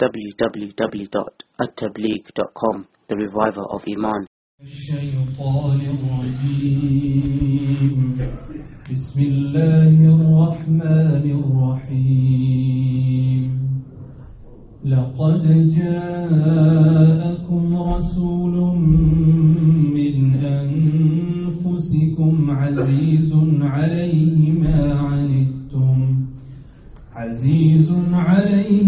www.attableek.com The Reviver of Iman. الشيطان الرجيم بسم الله الرحمن الرحيم لقد جاءكم رسول من أنفسكم عزيز عليه ما عنتم عزيز عليه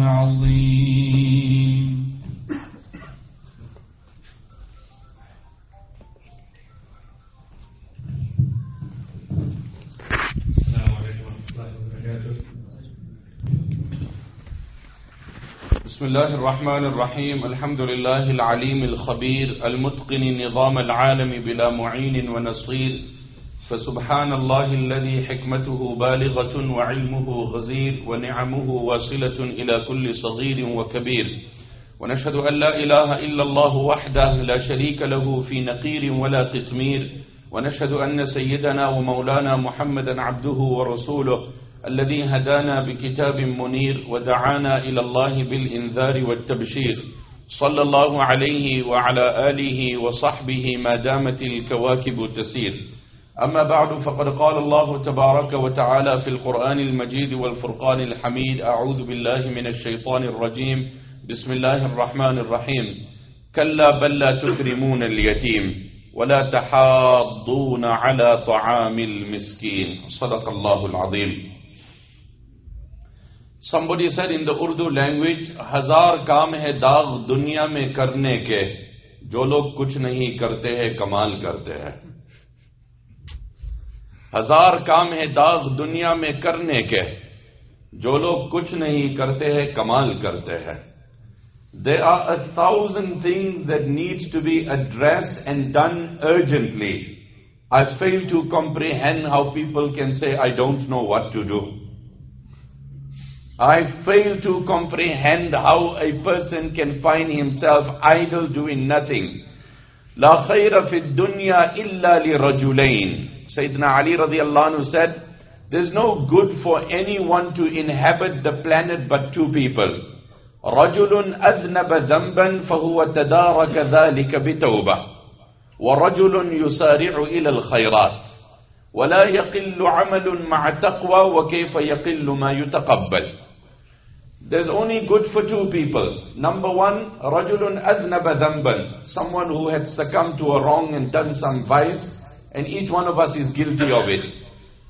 العظيم السلام عليكم ورحمة الله وبركاته. بسم الله الرحمن الرحيم. الحمد لله العليم الخبير المتقن نظام العالم بلا معين ونصير. فسبحان الله الذي حكمته بالغة وعلمه غزير ونعمه واصلة إلى كل صغير وكبير. ونشهد أن لا إله إلا الله وحده لا شريك له في نقير ولا قطمير ونشهد أن سيدنا ومولانا محمدا عبده ورسوله الذي هدانا بكتاب منير ودعانا إلى الله بالإنذار والتبشير. صلى الله عليه وعلى آله وصحبه ما دامت الكواكب تسير. أما بعد، فقد قال الله تبارك وتعالى في القرآن المجيد والفرقان الحميد، أعوذ بالله من الشيطان الرجيم، بسم الله الرحمن الرحيم. كلا بل لا تكرمون اليتيم، ولا تحاضون على طعام المسكين. صدق الله العظيم. Somebody said in the Urdu language ہزار کام ہے داغ دنیا میں کرنے کے، جو لوگ کچھ نہیں کرتے ہیں، کمال کرتے ہیں. ہزار کام ہے داغ دنیا میں کرنے کے۔ جو لوگ کچھ نہیں کرتے ہیں، کمال کرتے ہیں۔ They are a thousand thing that needs to be address and done urgently I fail to comprehend how people can say I don't know what to do I fail to comprehend how a person can find himself idle doing nothing لا خیر فی الدنیا الا لرجلین۔ Sayyidina Ali radiallahu anhu said, There's no good for anyone to inhabit the planet but two people. رجل أذنب ذنبا فهو تدارك ذلك بتوبة ورجل يسارع إلى الخيرات ولا يقل عمل مع تقوى وكيف يقل ما يتقبل There's only good for two people. Number one, رجل أذنب ذنبا Someone who had succumbed to a wrong and done some vice and each one of us is guilty of it.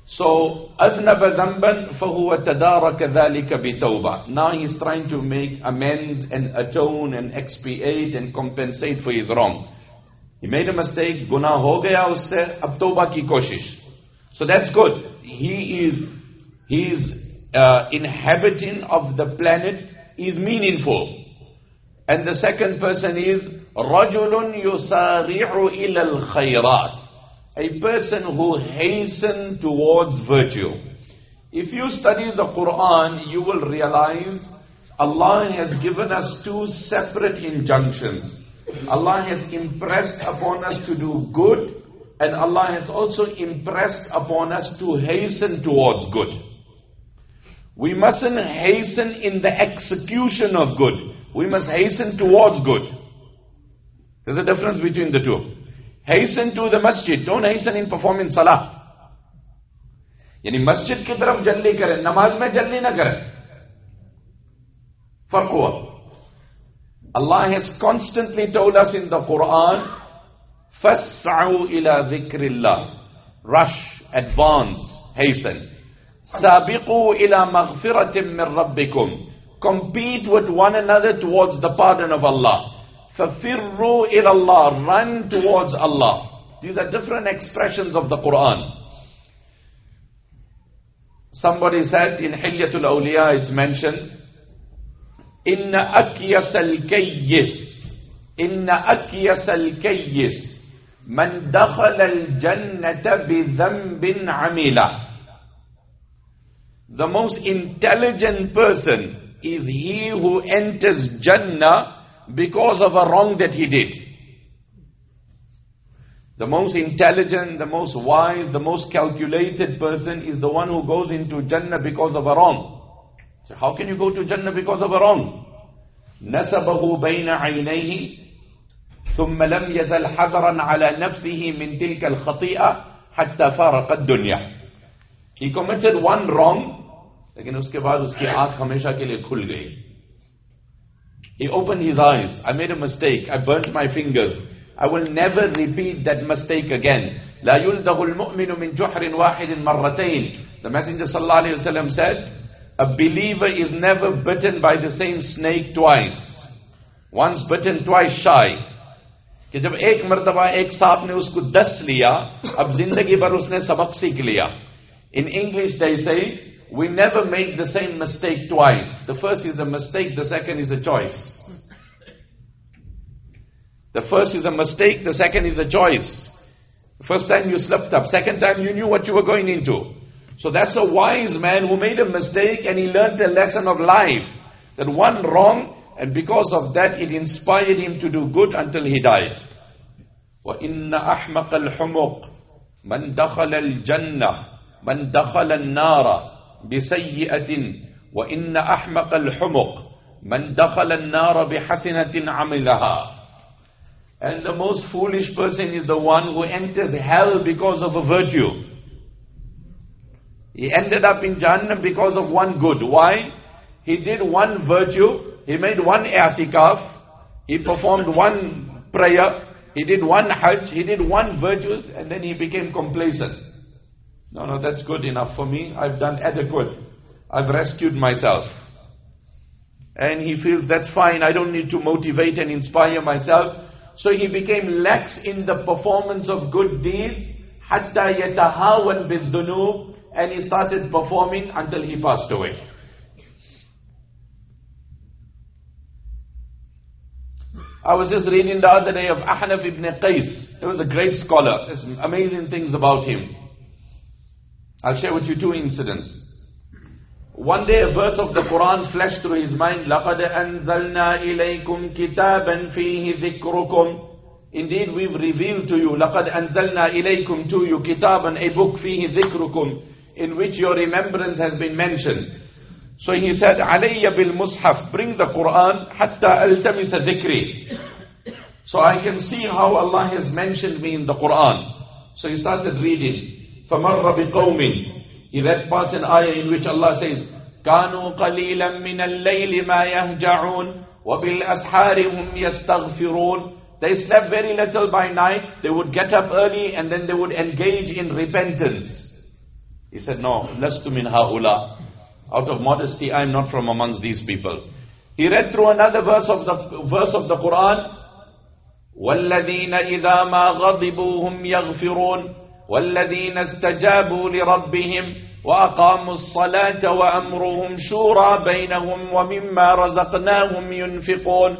So, أَذْنَبَ ذَنْبًا فَهُوَ تَدَارَكَ ذَلِكَ بِتَوْبَةٍ Now he's trying to make amends and atone and expiate and compensate for his wrong. He made a mistake, guna ho gaya usse, ab tawbah ki koshish. So that's good. He is, his uh, of the planet, is meaningful. And the second person is, رَجُلٌ يُسَارِعُ إِلَى الْخَيْرَاتِ a person who hasten towards virtue. If you study the Quran, you will realize Allah has given us two separate injunctions. Allah has impressed upon us to do good, and Allah has also impressed upon us to hasten towards good. We mustn't hasten in the execution of good. We must hasten towards good. There's a difference between the two Hasten to the masjid. Don't hasten in performing salah. यानी मस्जिद की तरफ जल्दी करें नमाज में जल्दी ना करें फर्क हुआ Allah has constantly told us in the Quran فَاسْعَوْا إِلَى ذِكْرِ اللَّهِ Rush, advance, hasten. سَابِقُوا إِلَى مَغْفِرَةٍ مِّن رَبِّكُمْ Compete with one another towards the pardon of Allah. فَفِرُّوا إِلَى اللَّهِ Run towards Allah. These are different expressions of the Quran. Somebody said in Hilyatul Awliya it's mentioned إن أكيس الكيس إن أكيس الكيس من دخل الجنة بذنب عمله The most intelligent person is he who enters Jannah because of a is that he did the most intelligent the most wise the most how person is the one who goes into Jannah back of wrong how can you go to Jannah because wrong نسب بہن تم ملم یزل committed one wrong لیکن اس کے بعد اس کی آنکھ ہمیشہ کے لیے کھل گئی۔ He opened his eyes. I made a mistake. I burnt my fingers. I will never repeat that mistake again. لا يلدغ المؤمن من جحر واحد مرتين. The Messenger sallallahu alaihi wasallam said, a believer is never bitten by the same snake twice. Once bitten, twice shy. कि जब एक मर्तबा एक सांप ने उसको दस लिया अब जिंदगी भर उसने सबक सीख लिया इन इंग्लिश दे से we never make the same mistake twice. The first is a mistake, the second is a choice. The first is a mistake, the second is a choice. The first time you slipped up, second time you knew what you were going into. So that's a wise man who made a mistake and he learned a lesson of life. That one wrong, and because of that it inspired him to do good until he died. وَإِنَّ أَحْمَقَ الْحُمُقِ مَنْ دَخَلَ الْجَنَّةِ مَنْ دَخَلَ النَّارَ بسيئة وإن أحمق الحمق من دخل النار بحسنة عملها and the most foolish person is the one who enters hell because of a virtue. He ended up in Jannah because of one good. Why? He did one virtue, he made one i'tikaf, he performed one prayer, he did one hajj, he did one virtues, and then he became complacent. No, no, that's good enough for me. I've done adequate. I've rescued myself. And he feels that's fine. I don't need to motivate and inspire myself. So he became lax in the performance of good deeds, hatta yatahawan bil dunub, and he started performing until he passed away. I was just reading the other day of Ahnaf ibn Qais. He was a great scholar. There's amazing things about him. I'll share with you two incidents. One day a verse of the Quran flashed through his mind, لَقَدْ أَنزَلْنَا إِلَيْكُمْ كِتَابًا فِيهِ ذِكْرُكُمْ Indeed, we've revealed to you, لَقَدْ أَنزَلْنَا إِلَيْكُمْ to you كِتَابًا a book فِيهِ ذِكْرُكُمْ in which your remembrance has been mentioned. So he said, عَلَيَّ بِالْمُصْحَفِ Bring the Quran حَتَّى أَلْتَمِسَ ذِكْرِي So I can see how Allah has mentioned me in the Quran. So he started reading. فَمَرَّ بِقَوْمٍ He read past an ayah in which Allah says, كَانُوا قَلِيلًا مِنَ اللَّيْلِ مَا يَهْجَعُونَ وَبِالْأَسْحَارِ هُمْ يَسْتَغْفِرُونَ They slept very little by night, they would get up early and then they would engage in repentance. He said, no, لَسْتُ مِنْ هَؤُلَاء Out of modesty, I am not from amongst these people. He read through another verse of the verse of the Quran, وَالَّذِينَ إِذَا مَا غَضِبُوا هُمْ يَغْفِرُونَ والذين استجابوا لربهم وأقاموا الصلاة وأمرهم شورى بينهم ومما رزقناهم ينفقون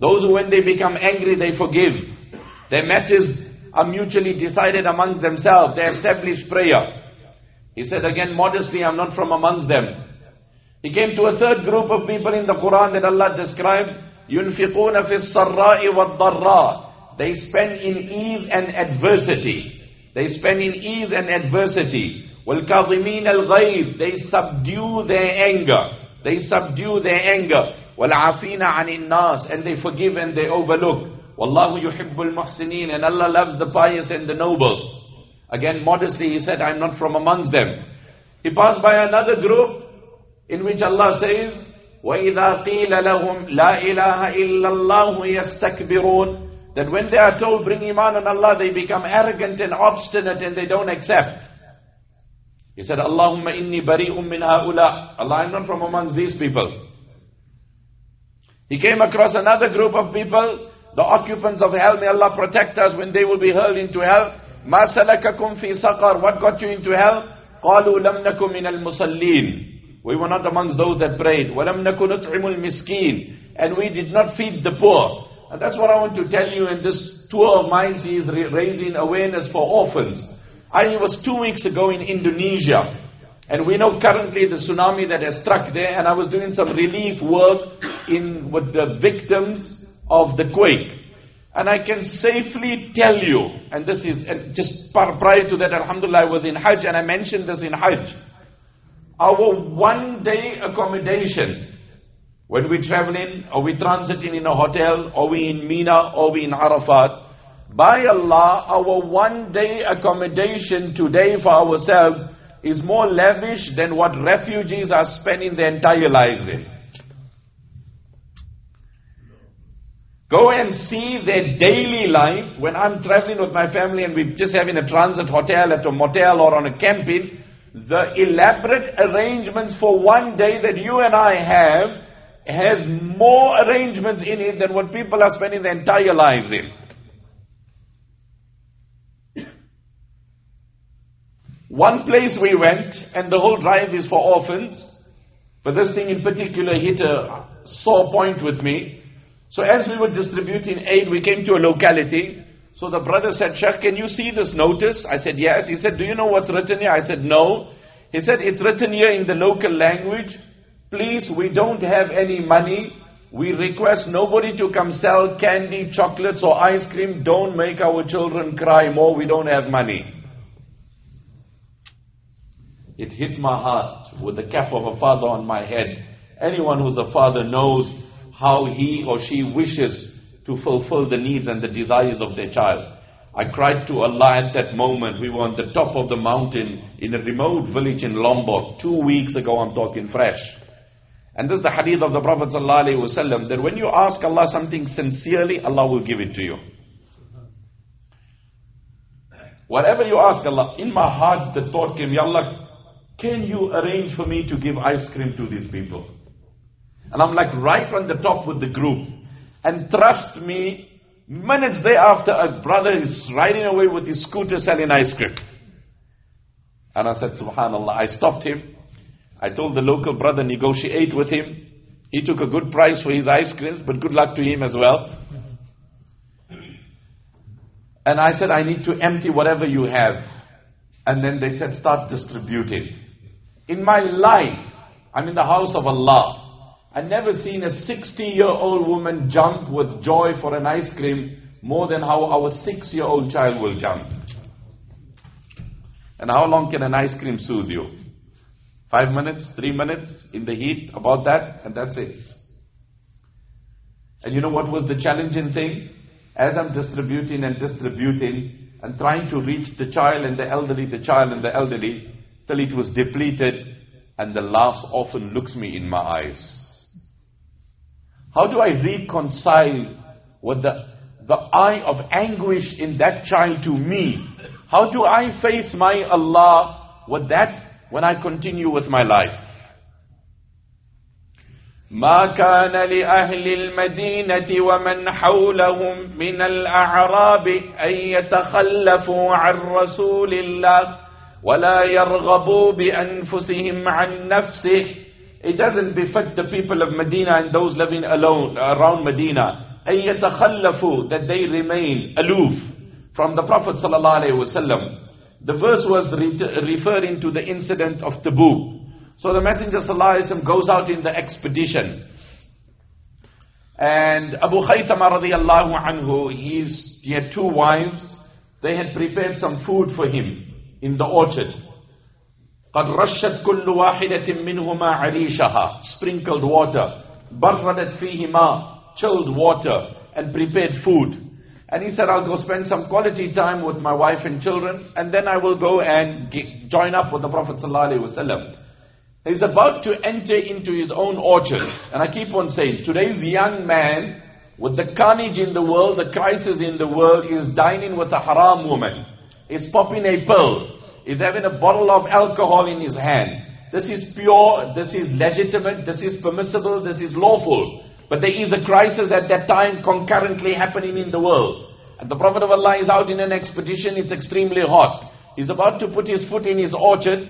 Those who when they become angry they forgive. Their matters are mutually decided amongst themselves. They establish prayer. He said again modestly, I'm not from amongst them. He came to a third group of people in the Quran that Allah described, يُنْفِقُونَ فِي الصَّرَّاءِ وَالضَّرَّاءِ They spend in ease and adversity. They spend in ease and adversity. وَالْكَاظِمِينَ الْغَيْظِ They subdue their anger. They subdue their anger. وَالْعَافِينَ عَنِ النَّاسِ And they forgive and they overlook. وَاللَّهُ يُحِبُّ الْمُحْسِنِينَ And Allah loves the pious and the noble. Again, modestly he said, I'm not from amongst them. He passed by another group in which Allah says, وَإِذَا قِيلَ لَهُمْ لَا إِلَهَ إِلَّا اللَّهُ يَسْتَكْبِرُونَ that when they are told bring iman on Allah, they become arrogant and obstinate and they don't accept. He said, Allahumma inni bari'um min haula. Allah, I'm not from amongst these people. He came across another group of people, the occupants of hell. May Allah protect us when they will be hurled into hell. Ma salakakum fi saqar. What got you into hell? قالوا لم نكن من المصلين. We were not amongst those that prayed. وَلَمْ نَكُ نُطْعِمُ الْمِسْكِينَ And we did not feed the poor. And that's what I want to tell you in this tour of mine. He is raising awareness for orphans. I was two weeks ago in Indonesia. And we know currently the tsunami that has struck there. And I was doing some relief work in with the victims of the quake. And I can safely tell you, and this is and just prior to that, Alhamdulillah, I was in Hajj and I mentioned this in Hajj. Our one day accommodation, when we traveling, or we transiting in a hotel, or we in Mina, or we in Arafat, by Allah, our one day accommodation today for ourselves is more lavish than what refugees are spending their entire lives in. Go and see their daily life. When I'm traveling with my family and we're just having a transit hotel at a motel or on a camping, the elaborate arrangements for one day that you and I have has more arrangements in it than what people are spending their entire lives in. One place we went, and the whole drive is for orphans, but this thing in particular hit a sore point with me. So as we were distributing aid, we came to a locality. So the brother said, Sheikh, can you see this notice? I said, yes. He said, do you know what's written here? I said, no. He said, it's written here in the local language. Please, we don't have any money. We request nobody to come sell candy, chocolates or ice cream. Don't make our children cry more. We don't have money. It hit my heart with the cap of a father on my head. Anyone who's a father knows how he or she wishes to fulfill the needs and the desires of their child. I cried to Allah at that moment. We were on the top of the mountain in a remote village in Lombok. Two weeks ago, I'm talking fresh. And this is the hadith of the Prophet ﷺ that when you ask Allah something sincerely, Allah will give it to you. Whatever you ask Allah, in my heart the thought came, Ya Allah, can you arrange for me to give ice cream to these people? And I'm like right on the top with the group. And trust me, minutes thereafter, a brother is riding away with his scooter selling ice cream. And I said, Subhanallah, I stopped him. I told the local brother, negotiate with him. He took a good price for his ice creams, but good luck to him as well. And I said, I need to empty whatever you have. And then they said, start distributing. In my life, I'm in the house of Allah. I've never seen a 60 year old woman jump with joy for an ice cream more than how our six year old child will jump. And how long can an ice cream soothe you? Five minutes, three minutes in the heat, about that, and that's it. And you know what was the challenging thing? As I'm distributing and distributing and trying to reach the child and the elderly, the child and the elderly, till it was depleted, and the last often looks me in my eyes. How do I reconcile with the, the eye of anguish in that child to me? How do I face my Allah with that when I continue with my life? ما كان لأهل المدينة ومن حولهم من الأعراب أن يتخلفوا عن رسول الله ولا يرغبوا بأنفسهم عن نفسه it doesn't befit the people of Medina and those living alone around Medina. أن يتخلفوا that they remain aloof from the Prophet ﷺ. The verse was referring to the incident of Tabuk. So the Messenger ﷺ goes out in the expedition. And Abu Khaythama radiallahu anhu, he's, he had two wives. They had prepared some food for him in the orchard. قد رشت كل واحدة منهما عريشها sprinkled water بردت فيهما chilled water and prepared food and he said I'll go spend some quality time with my wife and children and then I will go and get, join up with the Prophet ﷺ he's about to enter into his own orchard and I keep on saying today's young man with the carnage in the world the crisis in the world is dining with a haram woman is popping a pill is having a bottle of alcohol in his hand. This is pure, this is legitimate, this is permissible, this is lawful. But there is a crisis at that time concurrently happening in the world. And the Prophet of Allah is out in an expedition, it's extremely hot. He's about to put his foot in his orchard,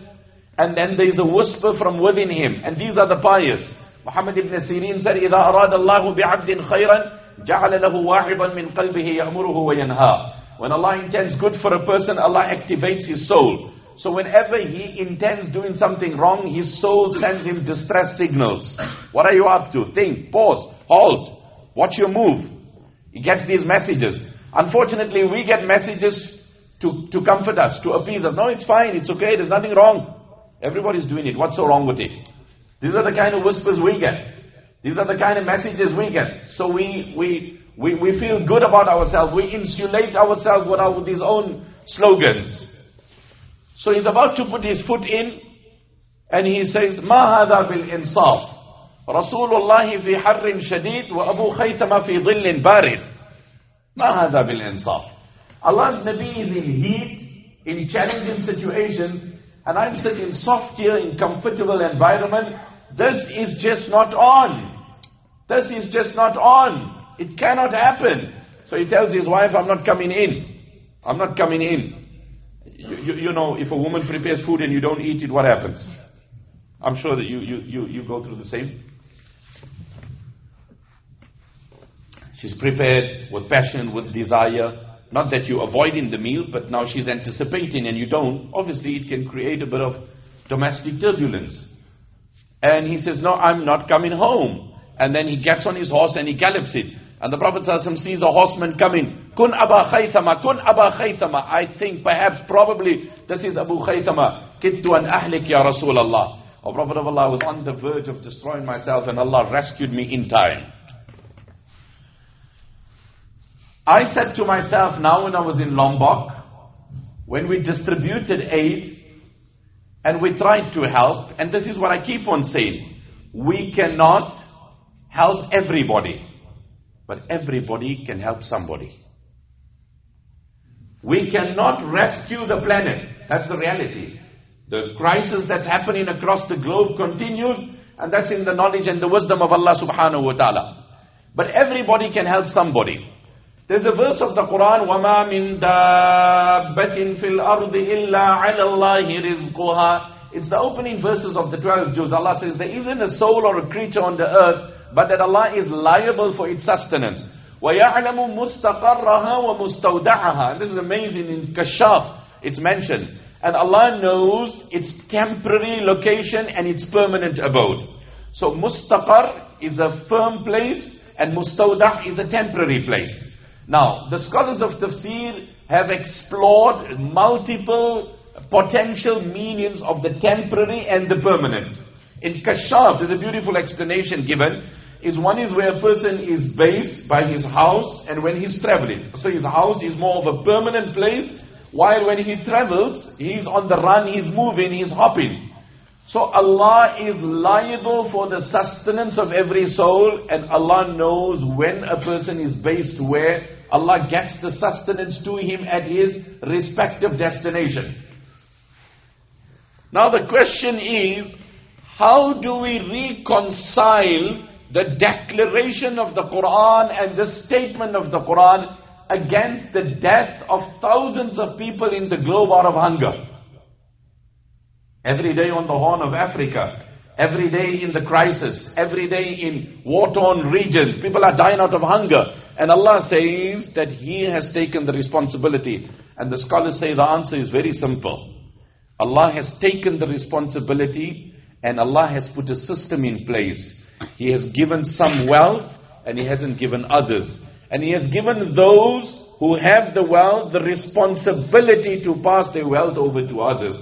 and then there is a whisper from within him. And these are the pious. Muhammad ibn Sirin said, إِذَا أَرَادَ اللَّهُ بِعَبْدٍ خَيْرًا جَعَلَ لَهُ وَاحِبًا مِنْ قَلْبِهِ يَأْمُرُهُ وَيَنْهَى when Allah intends good for a person, Allah activates his soul. So whenever he intends doing something wrong, his soul sends him distress signals. What are you up to? Think, pause, halt, watch your move. He gets these messages. Unfortunately, we get messages to, to comfort us, to appease us. No, it's fine, it's okay, there's nothing wrong. Everybody's doing it. What's so wrong with it? These are the kind of whispers we get. These are the kind of messages we get. So we, we, we, we feel good about ourselves. We insulate ourselves with, our, with these own slogans. So he's about to put his foot in and he says, ما هذا بالإنصاف رسول الله في حر شديد وأبو خيثمة في ظل بارد ما هذا بالإنصاف Allah's Nabi is in heat, in challenging situations, and I'm sitting soft here in comfortable environment. This is just not on. This is just not on. It cannot happen. So he tells his wife, I'm not coming in. I'm not coming in. You, you, you know, if a woman prepares food and you don't eat it, what happens? I'm sure that you, you, you, you go through the same. She's prepared with passion, with desire. Not that you're avoiding the meal, but now she's anticipating and you don't. Obviously, it can create a bit of domestic turbulence. And he says, No, I'm not coming home. And then he gets on his horse and he gallops it. And the Prophet sees a horseman coming. Kun Aba Khaythama, Kun Aba Khaythama. I think perhaps, probably, this is Abu Khaythama. Kittu an ahlik ya Rasulallah. O Prophet of Allah was on the verge of destroying myself and Allah rescued me in time. I said to myself now when I was in Lombok, when we distributed aid and we tried to help, and this is what I keep on saying, we cannot help everybody, but everybody can help somebody. We cannot rescue the planet. That's the reality. The crisis that's happening across the globe continues, and that's in the knowledge and the wisdom of Allah subhanahu wa ta'ala. But everybody can help somebody. There's a verse of the Quran, وَمَا مِن دَابَّةٍ فِي الْأَرْضِ إِلَّا عَلَى اللَّهِ رِزْقُهَا It's the opening verses of the 12 juz. Allah says, there isn't a soul or a creature on the earth but that Allah is liable for its sustenance. وَيَعْلَمُ مُسْتَقَرَّهَا وَمُسْتَوْدَعَهَا This is amazing. In Kashaf, it's mentioned. And Allah knows its temporary location and its permanent abode. So mustaqar is a firm place and mustawda' is a temporary place. Now, the scholars of tafsir have explored multiple potential meanings of the temporary and the permanent. In Kashaf, there's a beautiful explanation given. is one is where a person is based by his house and when he's traveling. So his house is more of a permanent place, while when he travels, he's on the run, he's moving, he's hopping. So Allah is liable for the sustenance of every soul and Allah knows when a person is based where Allah gets the sustenance to him at his respective destination. Now the question is, how do we reconcile the declaration of the Quran and the statement of the Quran against the death of thousands of people in the globe out of hunger? Every day on the Horn of Africa, every day in the crisis, every day in war-torn regions, people are dying out of hunger. And Allah says that He has taken the responsibility. And the scholars say the answer is very simple. Allah has taken the responsibility and Allah has put a system in place. He has given some wealth and He hasn't given others. And He has given those who have the wealth the responsibility to pass their wealth over to others.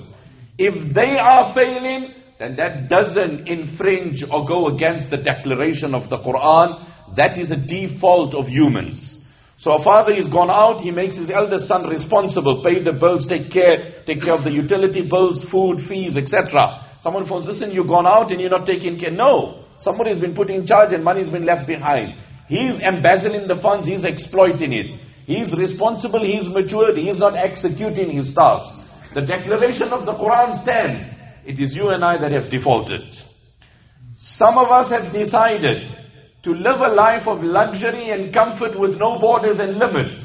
If they are failing, then that doesn't infringe or go against the declaration of the Quran that is a default of humans. So a father is gone out, he makes his eldest son responsible, pay the bills, take care, take care of the utility bills, food, fees, etc. Someone phones, listen, you've gone out and you're not taking care. No. Somebody's been put in charge and money's been left behind. He's embezzling the funds, he's exploiting it. He's responsible, he he's matured, he's not executing his task. The declaration of the Quran stands. It is you and I that have defaulted. Some of us have decided to live a life of luxury and comfort with no borders and limits,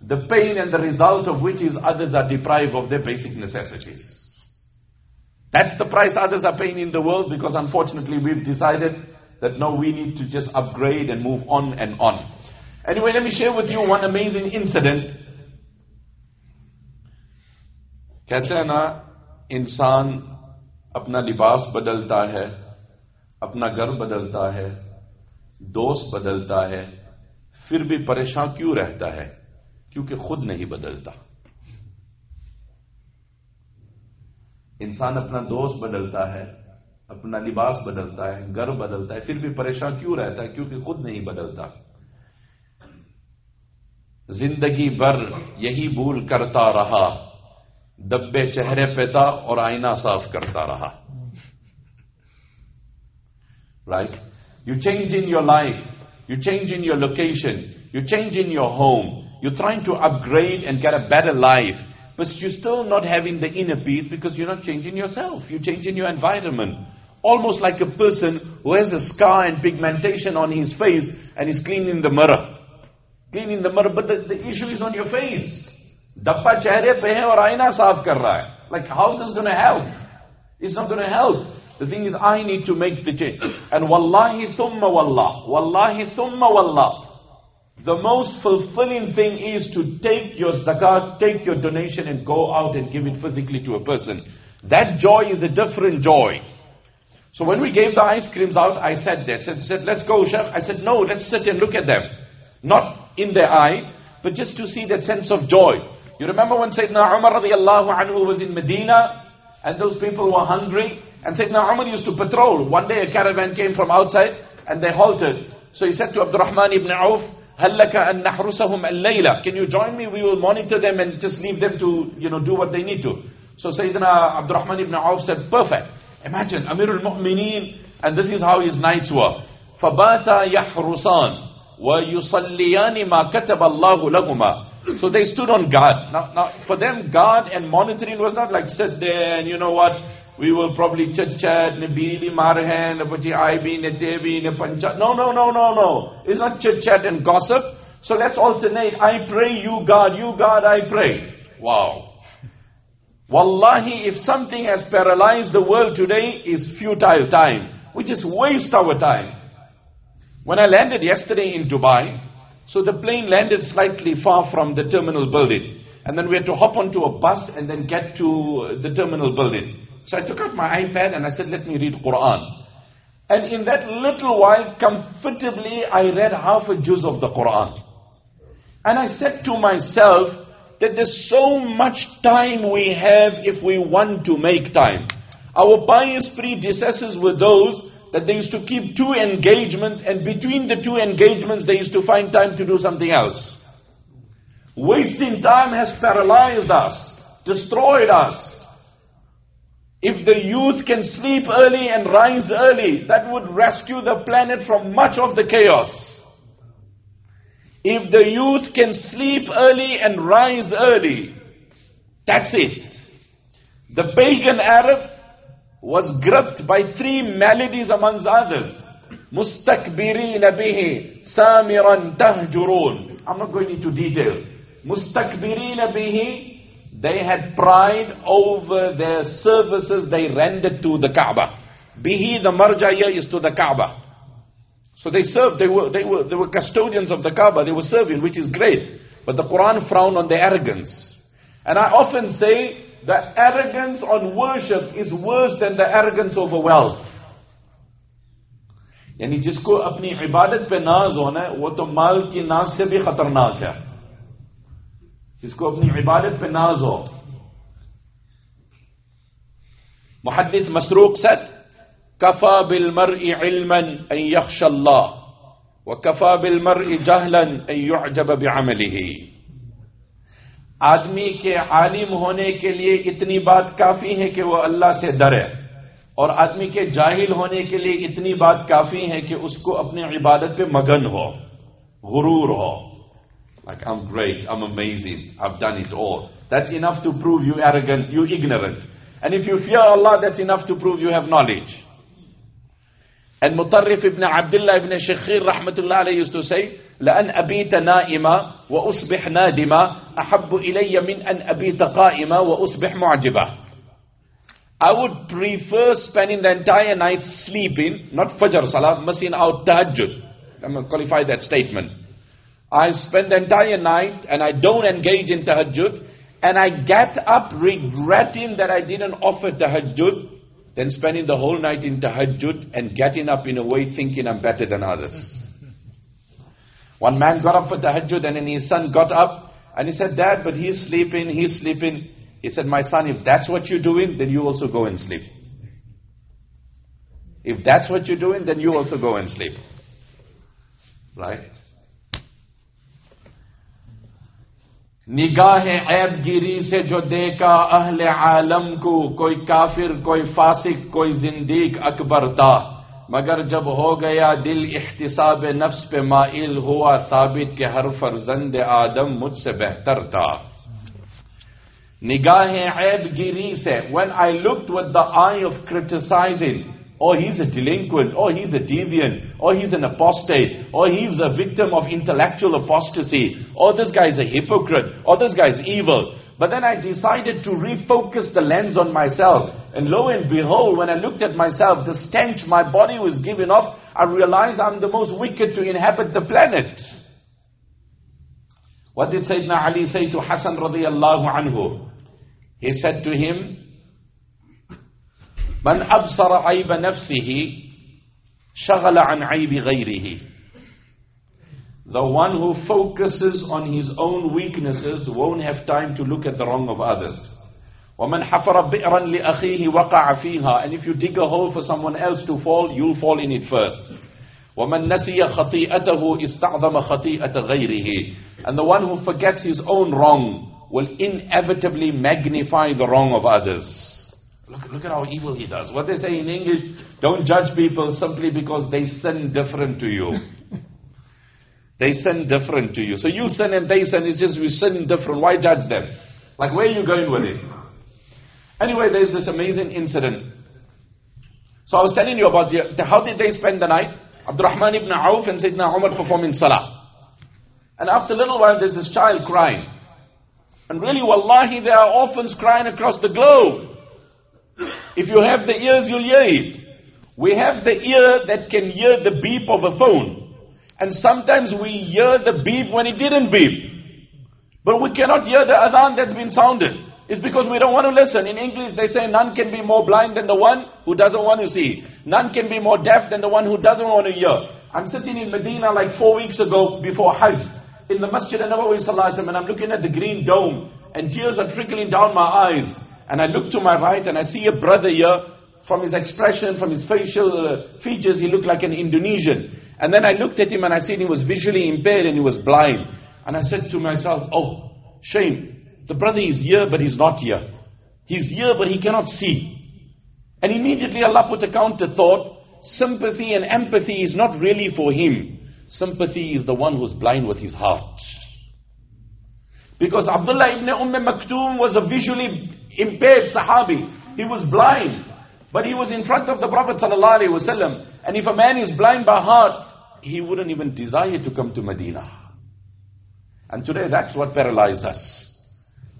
the pain and the result of which is others are deprived of their basic necessities. That's the price others are paying in the world because unfortunately we've decided that no, we need to just upgrade and move on and on. Anyway, let me share with you one amazing incident. कहते हैं ना इंसान अपना लिबास बदलता है अपना घर बदलता है दोस्त बदलता है फिर भी परेशान क्यों रहता है क्योंकि खुद नहीं बदलता انسان اپنا دوست بدلتا ہے، اپنا لباس بدلتا ہے، گھر بدلتا ہے، پھر بھی پریشان کیوں رہتا ہے؟ کیونکہ خود نہیں بدلتا۔ زندگی بھر یہی بھول کرتا رہا، دبے چہرے پیتا اور آئینہ صاف کرتا رہا۔ Right you change in your life you change in your location you change in your home you trying to upgrade and care a better life but you're still not having the inner peace because you're not changing yourself. You're changing your environment. Almost like a person who has a scar and pigmentation on his face and is cleaning the mirror. Cleaning the mirror, but the, the issue is on your face. Dappa chehre pe hai aur aina saaf hai. Like how is this going to help? It's not going to help. The thing is, I need to make the change. And wallahi thumma wallah. Wallahi thumma wallah. The most fulfilling thing is to take your zakat, take your donation and go out and give it physically to a person. That joy is a different joy. So when we gave the ice creams out, I sat there, said, said let's go, chef. I said, no, let's sit and look at them. Not in their eye, but just to see that sense of joy. You remember when Sayyidina Umar radiallahu anhu was in Medina, and those people were hungry, and Sayyidina Umar used to patrol. One day a caravan came from outside, and they halted. So he said to Abdurrahman ibn Auf, هل لك أن نحرسهم الليلة Can you join me? We will monitor them and just leave them to, you know, do what they need to. So Sayyidina Abdurrahman ibn Auf said, perfect. Imagine, Amirul Mu'mineen, and this is how his nights were. فَبَاتَ يَحْرُسَانِ وَيُصَلِّيَانِ مَا كَتَبَ اللَّهُ لَهُمَا So they stood on guard. Now, now, for them, guard and monitoring was not like sit there and you know what, we will probably chit chat, ne bili marhen, ne I be, ne ne pancha. No, no, no, no, no. It's not chit chat and gossip. So let's alternate. I pray, you God, you God, I pray. Wow. Wallahi, if something has paralyzed the world today, is futile time. We just waste our time. When I landed yesterday in Dubai, so the plane landed slightly far from the terminal building. And then we had to hop onto a bus and then get to the terminal building. So I took out my iPad and I said, let me read Quran. And in that little while, comfortably, I read half a juz of the Quran. And I said to myself that there's so much time we have if we want to make time. Our pious predecessors were those that they used to keep two engagements and between the two engagements they used to find time to do something else. Wasting time has paralyzed us, destroyed us. If the youth can sleep early and rise early, that would rescue the planet from much of the chaos. If the youth can sleep early and rise early, that's it. The pagan Arab was gripped by three maladies amongst others. مستكبرين به سامرا تهجرون. I'm not going into detail. مستكبرين به they had pride over their services they rendered to the Kaaba. Bihi, the marjaya is to the Kaaba. So they served, they were, they, were, they were custodians of the Kaaba, they were serving, which is great. But the Quran frowned on their arrogance. And I often say, the arrogance on worship is worse than the arrogance over wealth. यानी जिसको अपनी इबादत पे नाज होना है वो तो माल की नाज से भी खतरनाक है جس کو اپنی عبادت پہ ناز ہو۔ محدث مسروق ست کفا بل مر علم یکش اللہ و کفا بل مر جہلن جب عملی آدمی کے عالم ہونے کے لیے اتنی بات کافی ہے کہ وہ اللہ سے ڈرے اور آدمی کے جاہل ہونے کے لیے اتنی بات کافی ہے کہ اس کو اپنی عبادت پہ مگن ہو، غرور ہو۔ Like, I'm great, I'm amazing, I've done it all. That's enough to prove you arrogant, you ignorant. And if you fear Allah, that's enough to prove you have knowledge. And Mutarrif ibn Abdullah ibn Shakhir rahmatullah alayhi used to say, لأن أبيت نائما وأصبح نادما أحب إلي من أن أبيت قائما وأصبح معجبا. I would prefer spending the entire night sleeping, not Fajr Salah, missing out Tahajjud. I'm going to qualify that statement. I spend the entire night and I don't engage in Tahajjud and I get up regretting that I didn't offer Tahajjud than spending the whole night in Tahajjud and getting up in a way thinking I'm better than others. One man got up for Tahajjud and then his son got up and he said, Dad, but he's sleeping, he's sleeping. He said, My son, if that's what you're doing, then you also go and sleep. If that's what you're doing, then you also go and sleep. Right? نگاہ عیب گیری سے جو دیکھا اہل عالم کو، کوئی کافر، کوئی فاسق، کوئی زندیق اکبر تھا مگر جب ہو گیا دل احتساب نفس پہ مائل ہوا ثابت کہ ہر فرزند آدم مجھ سے بہتر تھا۔ نگاہ عیب گیری سے when I looked with the eye of criticizing or he's a delinquent, or he's a deviant, or he's an apostate, or he's a victim of intellectual apostasy, or this guy's a hypocrite, or this guy's evil. But then I decided to refocus the lens on myself. And lo and behold, when I looked at myself, the stench my body was giving off, I realized I'm the most wicked to inhabit the planet. What did Sayyidina Ali say to Hassan radiallahu anhu? He said to him, من أبصر عيب نفسه شغل عن عيب غيره The one who focuses on his own weaknesses won't have time to look at the wrong of others. وَمَنْ حَفَرَ بِئْرًا لِأَخِيهِ وَقَعَ فِيهَا And if you dig a hole for someone else to fall, you'll fall in it first. وَمَنْ نَسِيَ خَطِيئَتَهُ اسْتَعْظَمَ خَطِيئَةَ غَيْرِهِ And the one who forgets his own wrong will inevitably magnify the wrong of others. Look, look at how evil he does. What they say in English, don't judge people simply because they sin different to you. they sin different to you. So you sin and they sin, it's just we sin different. Why judge them? Like where are you going with it? Anyway, there's this amazing incident. So I was telling you about the, the how did they spend the night? Abdurrahman ibn Auf and Sayyidina Umar performing salah. And after a little while, there's this child crying. And really, wallahi, there are orphans crying across the globe. If you have the ears, you'll hear it. We have the ear that can hear the beep of a phone. And sometimes we hear the beep when it didn't beep. But we cannot hear the adhan that's been sounded. It's because we don't want to listen. In English, they say none can be more blind than the one who doesn't want to see. None can be more deaf than the one who doesn't want to hear. I'm sitting in Medina like four weeks ago before Hajj in the Masjid an-Nabawi and I'm looking at the green dome and tears are trickling down my eyes. And I look to my right and I see a brother here. From his expression, from his facial uh, features, he looked like an Indonesian. And then I looked at him and I said he was visually impaired and he was blind. And I said to myself, oh, shame. The brother is here, but he's not here. He's here, but he cannot see. And immediately Allah put a counter thought. Sympathy and empathy is not really for him. Sympathy is the one who's blind with his heart. Because Abdullah ibn Umm Maktoum was a visually impaired Sahabi. He was blind. But he was in front of the Prophet ﷺ. And if a man is blind by heart, he wouldn't even desire to come to Medina. And today that's what paralyzed us.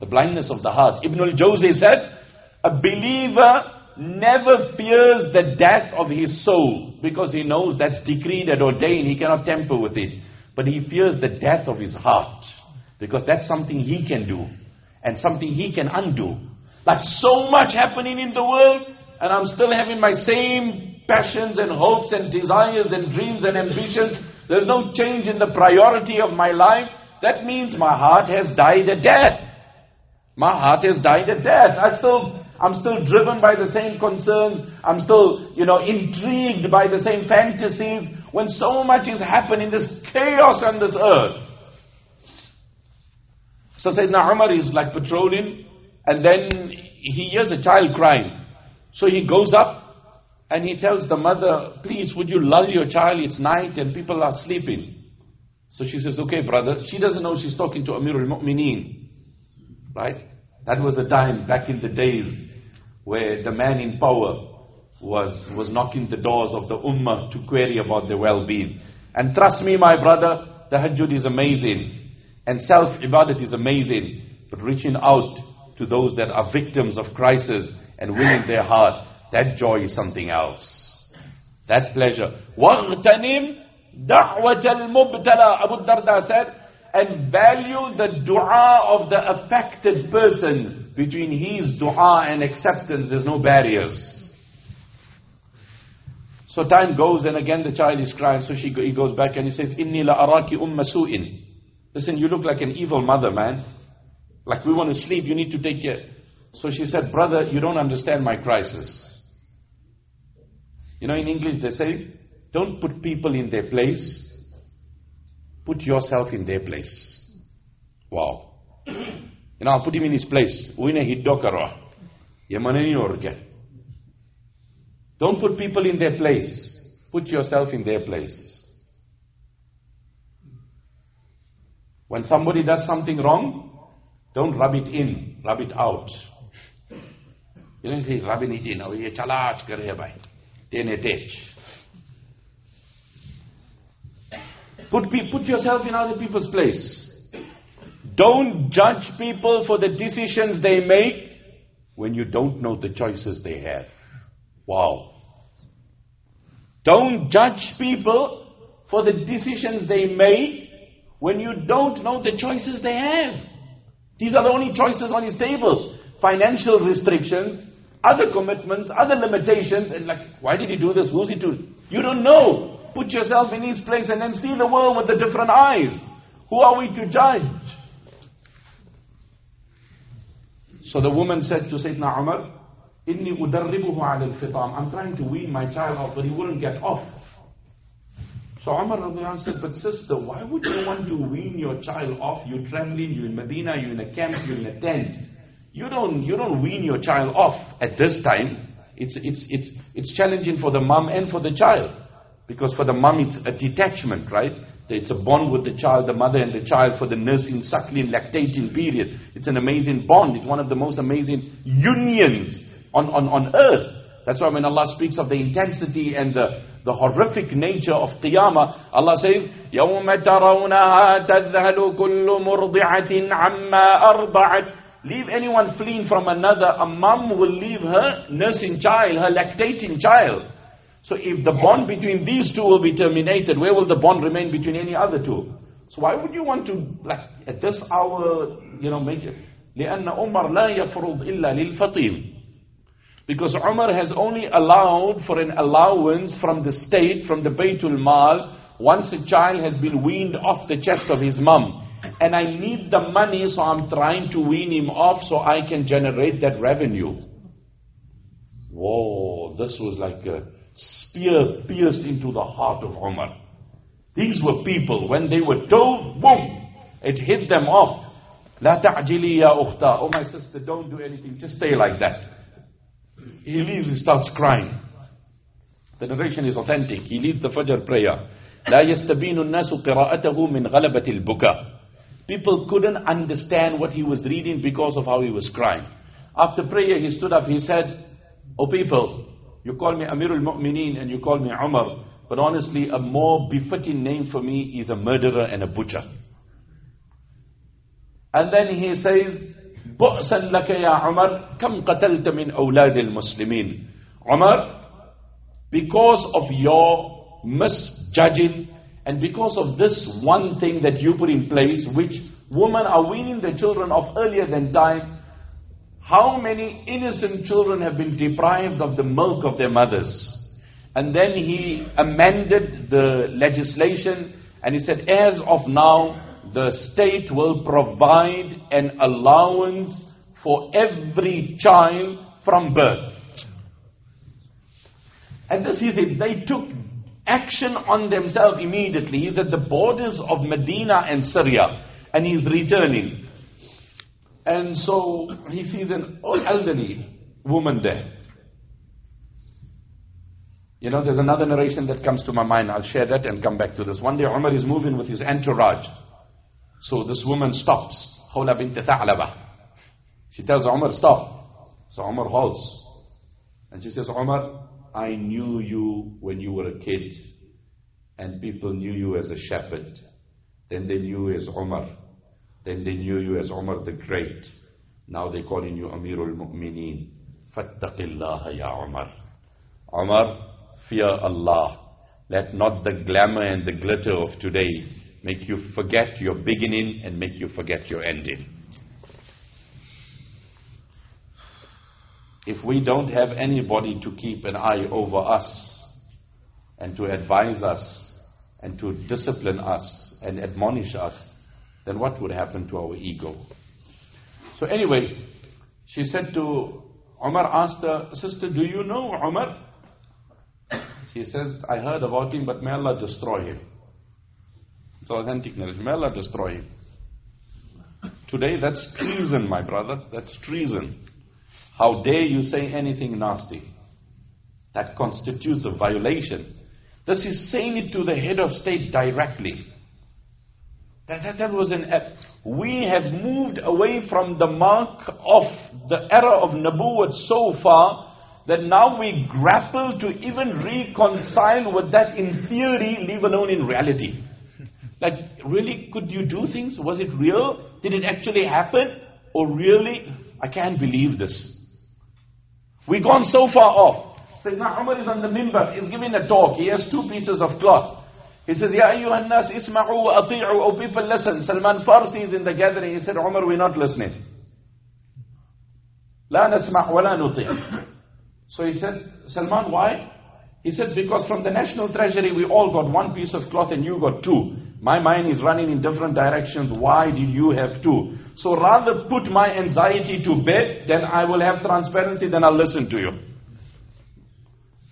The blindness of the heart. Ibn al-Jawzi said, a believer never fears the death of his soul because he knows that's decreed and ordained. He cannot tamper with it. But he fears the death of his heart because that's something he can do and something he can undo. Like so much happening in the world, and I'm still having my same passions and hopes and desires and dreams and ambitions. There's no change in the priority of my life. That means my heart has died a death. My heart has died a death. I still, I'm still driven by the same concerns. I'm still, you know, intrigued by the same fantasies when so much is happening, this chaos on this earth. So Sayyidina Umar is like patrolling and then he hears a child crying. So he goes up and he tells the mother, please would you lull your child, it's night and people are sleeping. So she says, okay brother. She doesn't know she's talking to Amir al-Mu'mineen. Right? That was a time back in the days where the man in power was, was knocking the doors of the ummah to query about their well-being. And trust me my brother, Tahajjud is amazing. And self-ibadat is amazing. But reaching out to those that are victims of crisis and winning their heart, that joy is something else. That pleasure. وَاغْتَنِمْ دَعْوَةَ الْمُبْتَلَى Abu Darda said, and value the dua of the affected person. Between his dua and acceptance, there's no barriers. So time goes and again the child is crying. So she, he goes back and he says, Inni la araki umma su'in. Listen, you look like an evil mother, man. Like we want to sleep, you need to take care. So she said, brother, you don't understand my crisis. You know, in English they say, don't put people in their place. Put yourself in their place. Wow. You know, I'll put him in his place. Don't put people in their place. Put yourself in their place. When somebody does something wrong, don't rub it in, rub it out. You don't say rubbing it in. Oh, Chalaj kar hai bhai. Tene tech. Put, put yourself in other people's place. Don't judge people for the decisions they make when you don't know the choices they have. Wow. Don't judge people for the decisions they make when you don't know the choices they have. These are the only choices on his table. Financial restrictions, other commitments, other limitations, and like, why did he do this? Who's he to? You don't know. Put yourself in his place and then see the world with the different eyes. Who are we to judge? So the woman said to Sayyidina Umar, Inni udarribuhu ala al-fitam. I'm trying to wean my child off, but he wouldn't get off. So Umar said, but sister, why would you want to wean your child off? You're traveling, you're in Medina, you're in a camp, you're in a tent. You don't, you don't wean your child off at this time. It's, it's, it's, it's challenging for the mom and for the child. Because for the mom, it's a detachment, right? It's a bond with the child, the mother and the child for the nursing, suckling, lactating period. It's an amazing bond. It's one of the most amazing unions on, on, on earth. That's why when Allah speaks of the intensity and the, the horrific nature of Qiyamah, Allah says, يَوْمَ تَرَوْنَهَا تَذْهَلُ كُلُّ مُرْضِعَةٍ عَمَّا أَرْضَعَتْ Leave anyone fleeing from another, a mom will leave her nursing child, her lactating child. So if the bond between these two will be terminated, where will the bond remain between any other two? So why would you want to, like, at this hour, you know, make it? لأن عمر لا يفرض إلا للفطيم because Umar has only allowed for an allowance from the state, from the Baytul Mal, once a child has been weaned off the chest of his mum. And I need the money, so I'm trying to wean him off so I can generate that revenue. Whoa, this was like a spear pierced into the heart of Umar. These were people, when they were told, boom, it hit them off. La ta'jili ya ukhta. Oh my sister, don't do anything, just stay like that. He leaves, he starts crying. The narration is authentic. He leads the Fajr prayer. لا يستبين الناس قراءته من غلبة البكاء. People couldn't understand what he was reading because of how he was crying. After prayer, he stood up, he said, Oh people, you call me Amirul Mu'mineen and you call me Umar, but honestly, a more befitting name for me is a murderer and a butcher. And then he says, بؤسا لك يا عمر كم قتلت من أولاد المسلمين Umar, because of your misjudging and because of this one thing that you put in place, which women are weaning their children off earlier than time, how many innocent children have been deprived of the milk of their mothers? And then he amended the legislation and he said, as of now, the state will provide an allowance for every child from birth. And this is it. They took action on themselves immediately. He's at the borders of Medina and Syria and he's returning. And so he sees an old elderly woman there. You know, there's another narration that comes to my mind. I'll share that and come back to this. One day Umar is moving with his entourage. So this woman stops. Khawla bint Tha'laba. She tells Umar, stop. So Umar halts. And she says, Umar, I knew you when you were a kid. And people knew you as a shepherd. Then they knew you as Umar. Then they knew you as Umar the Great. Now they're calling you Amirul Mu'mineen. Fattaqillaha ya Umar. Umar, fear Allah. Let not the glamour and the glitter of today make you forget your beginning and make you forget your ending. If we don't have anybody to keep an eye over us and to advise us and to discipline us and admonish us, then what would happen to our ego? So anyway, she said to Umar asked her, Sister, do you know Umar? She says, I heard about him, but may Allah destroy him. It's authentic knowledge. May destroy him. Today, that's treason, my brother. That's treason. How dare you say anything nasty? That constitutes a violation. This is saying it to the head of state directly. That, that, that was an. We have moved away from the mark of the era of Nabuwwat so far that now we grapple to even reconcile with that in theory, leave alone in reality. Like, really, could you do things? Was it real? Did it actually happen? Or really, I can't believe this. We've gone so far off. Sayyidina Umar is on the mimbar, he's giving a talk. He has two pieces of cloth. He says, Ya ayyuhan nas isma'u wa ati'u. Oh people listen. Salman Farsi is in the gathering. He said, Umar, we're not listening. La nasma' wa la nuti'. So he said, Salman, why? He said, because from the national treasury we all got one piece of cloth and you got two. My mind is running in different directions. Why did you have to? So rather put my anxiety to bed, then I will have transparency, then I'll listen to you.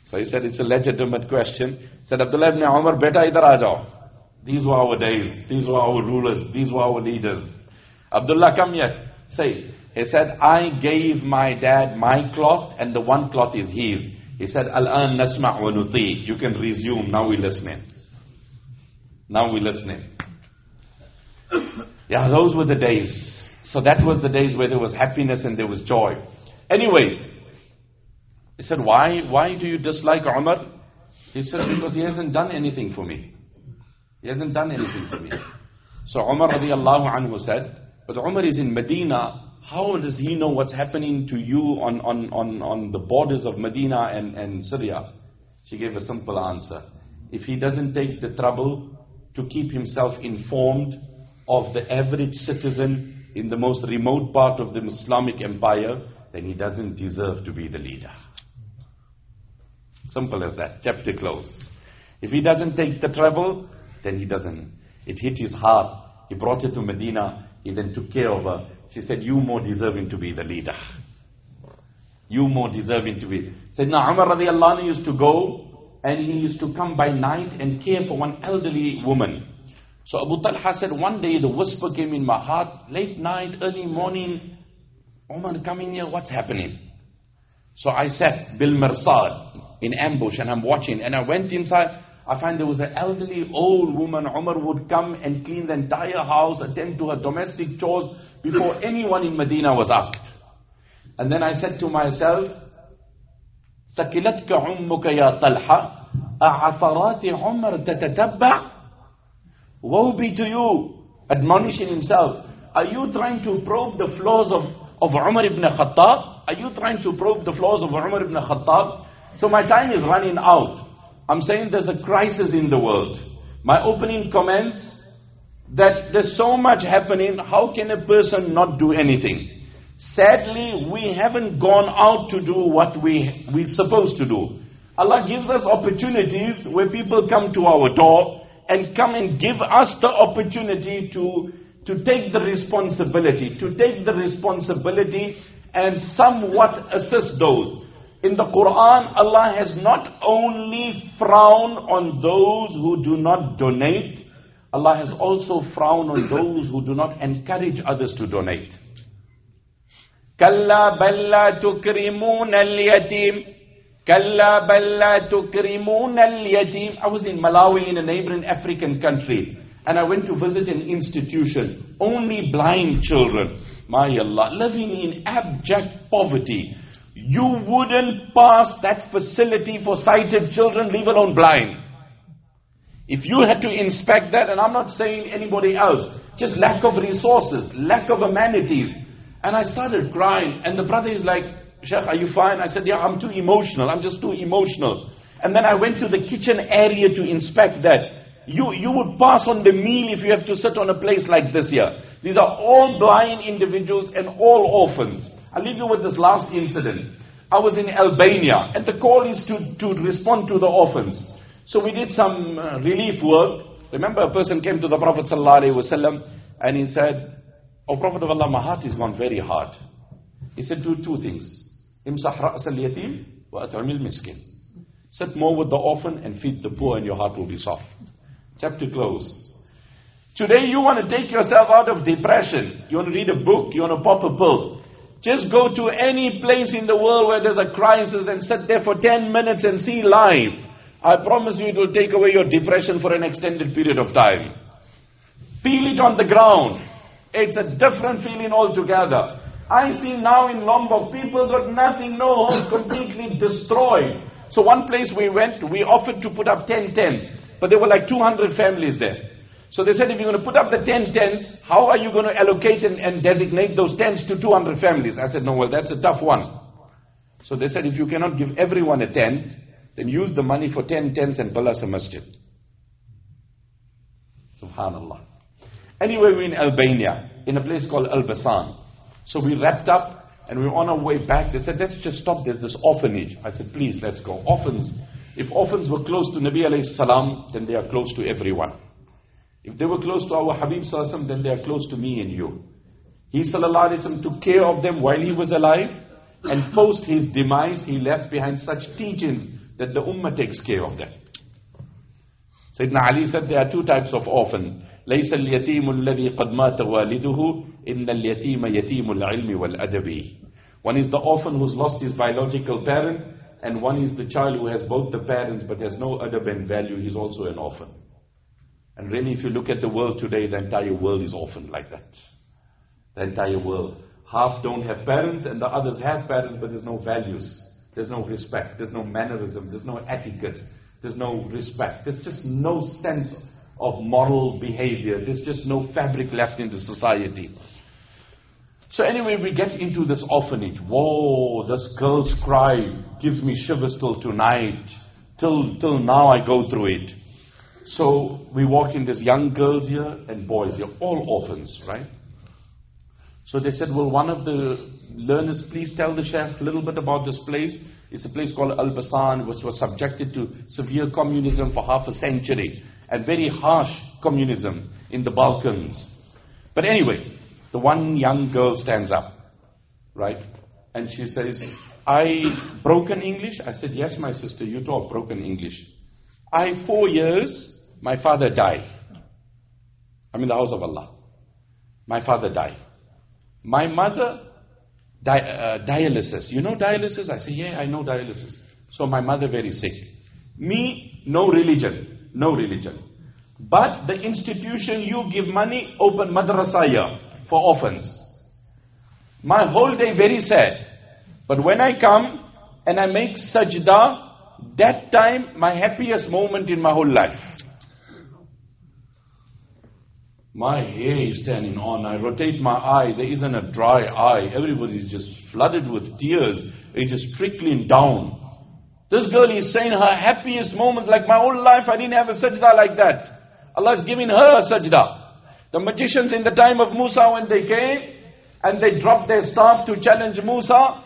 So he said, it's a legitimate question. He said, Abdullah ibn Umar, beta idhar aa These were our days. These were our rulers. These were our leaders. Abdullah, come here. Say, he said, I gave my dad my cloth and the one cloth is his. He said, Al-an nasma' wa nuti. You can resume. Now we're listening. Now we're listening. yeah, those were the days. So that was the days where there was happiness and there was joy. Anyway, he said, why, why do you dislike Umar? He said, because he hasn't done anything for me. He hasn't done anything for me. So Umar radiallahu anhu said, but Umar is in Medina. How does he know what's happening to you on, on, on, on the borders of Medina and, and Syria? She gave a simple answer. If he doesn't take the trouble to keep himself informed of the average citizen in the most remote part of the Islamic empire, then he doesn't deserve to be the leader. Simple as that. Chapter close. If he doesn't take the trouble, then he doesn't. It hit his heart. He brought her to Medina. He then took care of her. She said, You more deserving to be the leader. You more deserving to be. Said Sayyidina Umar radiallahu anhu used to go and he used to come by night and care for one elderly woman. So Abu Talha said, one day the whisper came in my heart, late night, early morning, Umar coming here, what's happening? So I sat Bil Mirsad in ambush and I'm watching and I went inside. I find there was an elderly old woman. Umar would come and clean the entire house, attend to her domestic chores before anyone in Medina was up. And then I said to myself, ثكلتك عمك يا طلحة أعثرات عمر تتتبع Woe be to you, admonishing himself. Are you trying to probe the flaws of, of Umar ibn Khattab? Are you trying to probe the flaws of Umar ibn Khattab? So my time is running out. I'm saying there's a crisis in the world. My opening comments that there's so much happening, how can a person not do anything? Sadly, we haven't gone out to do what we, we're supposed to do. Allah gives us opportunities where people come to our door and come and give us the opportunity to, to take the responsibility, to take the responsibility and somewhat assist those. In the Quran, Allah has not only frowned on those who do not donate, Allah has also frowned on those who do not encourage others to donate. كلا بل لا تكرمون اليتيم كلا بل لا تكرمون اليتيم I was in Malawi in a neighboring African country and I went to visit an institution only blind children my Allah living in abject poverty you wouldn't pass that facility for sighted children leave alone blind if you had to inspect that and I'm not saying anybody else just lack of resources lack of amenities and I started crying. And the brother is like, Sheikh, are you fine? I said, yeah, I'm too emotional. I'm just too emotional. And then I went to the kitchen area to inspect that. You, you would pass on the meal if you have to sit on a place like this here. These are all blind individuals and all orphans. I'll leave you with this last incident. I was in Albania and the call is to, to respond to the orphans. So we did some uh, relief work. Remember a person came to the Prophet ﷺ and he said, Oh Prophet of Allah, my heart is gone very hard. He said, do two things. Imsah al-yatim wa at'amil miskin. Sit more with the orphan and feed the poor and your heart will be soft. Chapter close. Today you want to take yourself out of depression. You want to read a book. You want to pop a pill. Just go to any place in the world where there's a crisis and sit there for 10 minutes and see life. I promise you it will take away your depression for an extended period of time. Feel it on the ground. It's a different feeling altogether. I see now in Lombok, people got nothing, no home, completely destroyed. So one place we went, we offered to put up 10 tents, but there were like 200 families there. So they said, if you're going to put up the 10 tents, how are you going to allocate and, and designate those tents to 200 families? I said, no, well, that's a tough one. So they said, if you cannot give everyone a tent, then use the money for 10 tents and build us a masjid. Subhanallah. Anyway, we're in Albania, in a place called Elbasan. So we wrapped up and we were on our way back. They said, let's just stop. There's this orphanage. I said, please, let's go. Orphans. If orphans were close to Nabi alayhi salam, then they are close to everyone. If they were close to our Habib sallallahu then they are close to me and you. He sallallahu alayhi took care of them while he was alive. And post his demise, he left behind such teachings that the ummah takes care of them. Sayyidina Ali said there are two types of orphan. ليس اليتيم الذي قد مات والده إن اليتيم يتيم العلم والأدب One is the orphan who's lost his biological parent and one is the child who has both the parents but has no adab and value. He's also an orphan. And really if you look at the world today, the entire world is orphaned like that. The entire world. Half don't have parents and the others have parents but there's no values. There's no respect. There's no mannerism. There's no etiquette. There's no respect. There's just no sense of moral behavior. There's just no fabric left in the society. So anyway, we get into this orphanage. Whoa, this girl's cry gives me shivers till tonight. Till, till now I go through it. So we walk in, there's young girls here and boys here, all orphans, right? So they said, well, one of the learners, please tell the chef a little bit about this place. It's a place called Elbasan, which was subjected to severe communism for half a century and very harsh communism in the Balkans. But anyway, the one young girl stands up, right? And she says, I broken English? I said, Yes, my sister, you talk broken English. I, four years, my father died. I'm in the house of Allah. My father died. My mother, di- uh, dialysis. You know dialysis? I say, Yeah, I know dialysis. So my mother very sick. Me, no religion no religion. But the institution you give money, open madrasaya for orphans. My whole day very sad. But when I come and I make sajda, that time my happiest moment in my whole life. My hair is standing on. I rotate my eye. There isn't a dry eye. Everybody is just flooded with tears. It's trickling down. This girl is saying her happiest moment, like my whole life I didn't have a sajda like that. Allah is giving her a sajda. The magicians in the time of Musa when they came and they dropped their staff to challenge Musa,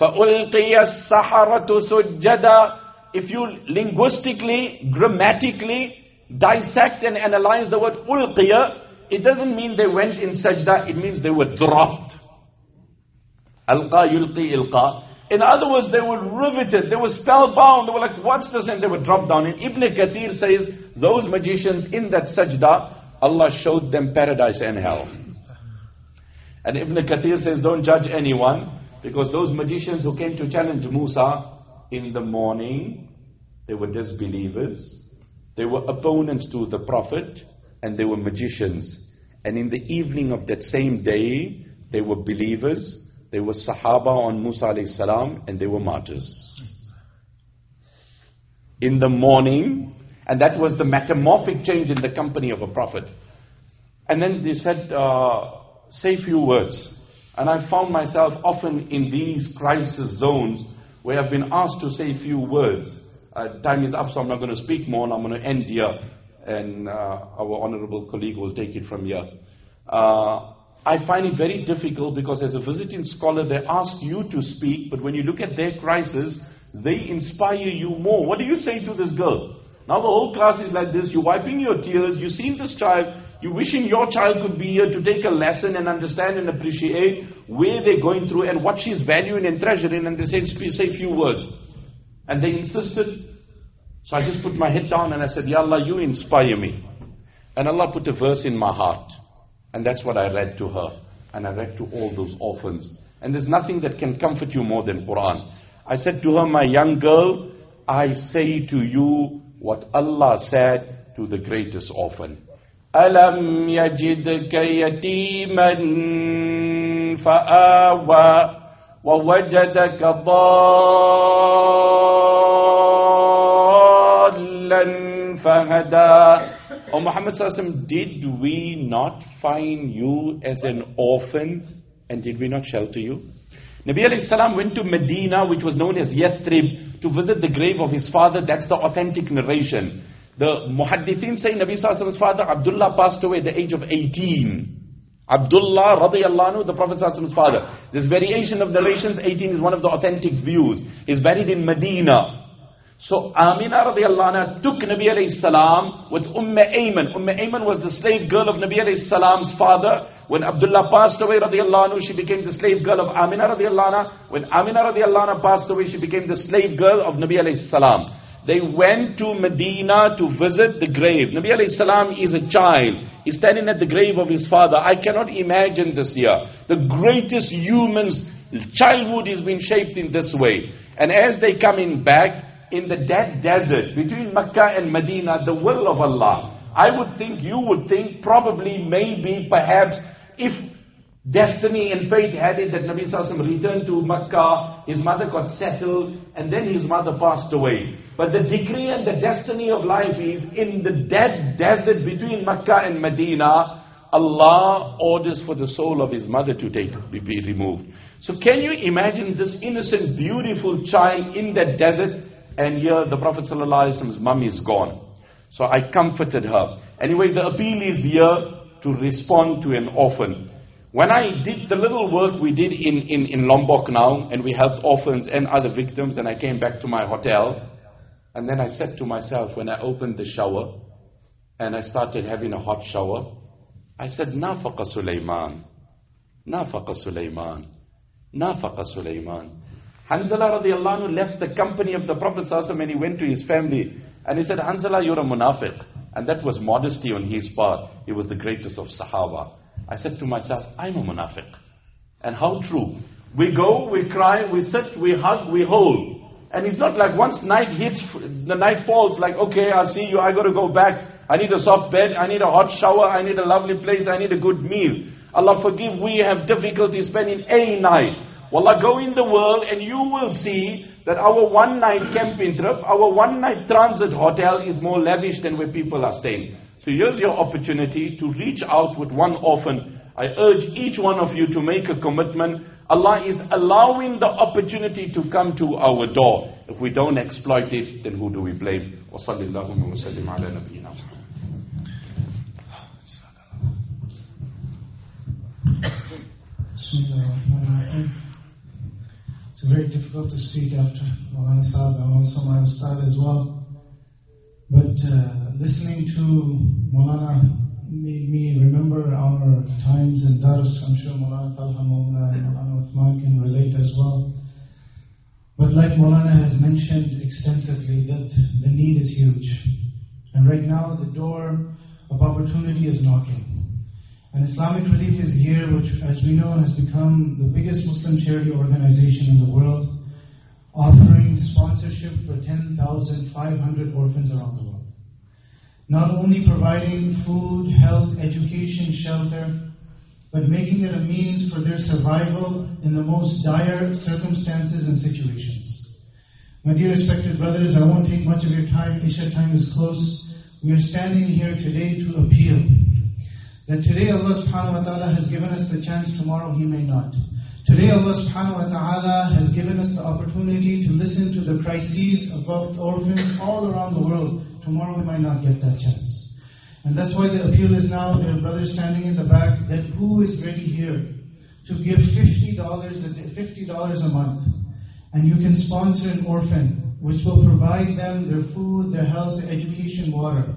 فَأُلْقِيَ السَّحَرَةُ سُجَّدًا If you linguistically, grammatically dissect and analyze the word ulqiya, it doesn't mean they went in sajda, it means they were dropped. Alqa yulqi ilqa. In other words, they were riveted, they were spellbound, they were like, what's this? And they were dropped down. And Ibn Kathir says, those magicians in that sajda, Allah showed them paradise and hell. And Ibn Kathir says, don't judge anyone, because those magicians who came to challenge Musa in the morning, they were disbelievers, they were opponents to the Prophet, and they were magicians. And in the evening of that same day, they were believers, they were Sahaba on Musa alayhi salam and they were martyrs. In the morning, and that was the metamorphic change in the company of a prophet. And then they said, uh, say few words. And I found myself often in these crisis zones where I've been asked to say a few words. Uh, time is up, so I'm not going to speak more, and I'm going to end here, and uh, our honorable colleague will take it from here. Uh, I find it very difficult because as a visiting scholar, they ask you to speak, but when you look at their crisis, they inspire you more. What do you say to this girl? Now the whole class is like this. You're wiping your tears. You've seen this child. You're wishing your child could be here to take a lesson and understand and appreciate where they're going through and what she's valuing and treasuring. And they say, say a few words. And they insisted. So I just put my head down and I said, Ya Allah, you inspire me. And Allah put a verse in my heart. And that's what I read to her. And I read to all those orphans. And there's nothing that can comfort you more than Quran. I said to her, my young girl, I say to you what Allah said to the greatest orphan. ألم يجدك يتيما فآوى ووجدك ضالا فهدى Oh Muhammad Sallallahu did we not find you as an orphan and did we not shelter you? Nabi alayhi salam went to Medina, which was known as Yathrib, to visit the grave of his father. That's the authentic narration. The muhaddithin say Nabi Sallallahu father Abdullah passed away at the age of 18. Abdullah radiallahu anhu, the Prophet Prophet's father. This variation of narrations, 18 is one of the authentic views. He's buried in Medina. So Amina radiallahu anha took Nabi alayhi salam with Umm Ayman. Umm Ayman was the slave girl of Nabi alayhi salam's father. When Abdullah passed away radiallahu anhu, she became the slave girl of Amina radiallahu anha. When Amina radiallahu anha passed away, she became the slave girl of Nabi alayhi salam. They went to Medina to visit the grave. Nabi alayhi salam is a child. He's standing at the grave of his father. I cannot imagine this here. The greatest human's childhood is being shaped in this way. And as they coming back, in the dead desert between Mecca and Medina, the will of Allah. I would think, you would think, probably, maybe, perhaps, if destiny and fate had it that Nabi Sallallahu returned to Mecca, his mother got settled, and then his mother passed away. But the decree and the destiny of life is in the dead desert between Mecca and Medina, Allah orders for the soul of his mother to take, be, be removed. So can you imagine this innocent, beautiful child in that desert? And here the Prophet ﷺ's mum is gone. So I comforted her. Anyway, the appeal is here to respond to an orphan. When I did the little work we did in, in, in Lombok now, and we helped orphans and other victims, and I came back to my hotel, and then I said to myself when I opened the shower, and I started having a hot shower, I said, Nafaqa Sulaiman, Nafaqa Sulaiman, Nafaqa Sulaiman. Hanzala radiallahu anhu left the company of the Prophet ﷺ and he went to his family. And he said, Hanzala, you're a munafiq. And that was modesty on his part. He was the greatest of Sahaba. I said to myself, I'm a munafiq. And how true. We go, we cry, we sit, we hug, we hold. And it's not like once night hits, the night falls, like, okay, I see you, I gotta go back. I need a soft bed, I need a hot shower, I need a lovely place, I need a good meal. Allah forgive, we have difficulty spending a night. Wallah, go in the world and you will see that our one night camping trip, our one night transit hotel is more lavish than where people are staying. So here's your opportunity to reach out with one orphan. I urge each one of you to make a commitment. Allah is allowing the opportunity to come to our door. If we don't exploit it, then who do we blame? وصلى اللهم وسلم على نبينا it's very difficult to speak after Maulana Saab. I'm also my Ustad as well. But uh, listening to Maulana made me remember our times in Dars. I'm sure Maulana Talha Maulana and Maulana Uthman can relate as well. But like Maulana has mentioned extensively, that the need is huge. And right now the door of opportunity is knocking. And Islamic Relief is here, which, as we know, has become the biggest Muslim charity organization in the world, offering sponsorship for 10,500 orphans around the world. Not only providing food, health, education, shelter, but making it a means for their survival in the most dire circumstances and situations. My dear respected brothers, I won't take much of your time. Isha time is close. We are standing here today to appeal That today Allah subhanahu wa ta'ala has given us the chance, tomorrow He may not. Today Allah subhanahu wa ta'ala has given us the opportunity to listen to the crises about orphans all around the world. Tomorrow we might not get that chance. And that's why the appeal is now, there are brothers standing in the back, that who is ready here to give $50 a, day, $50 a month and you can sponsor an orphan which will provide them their food, their health, their education, water.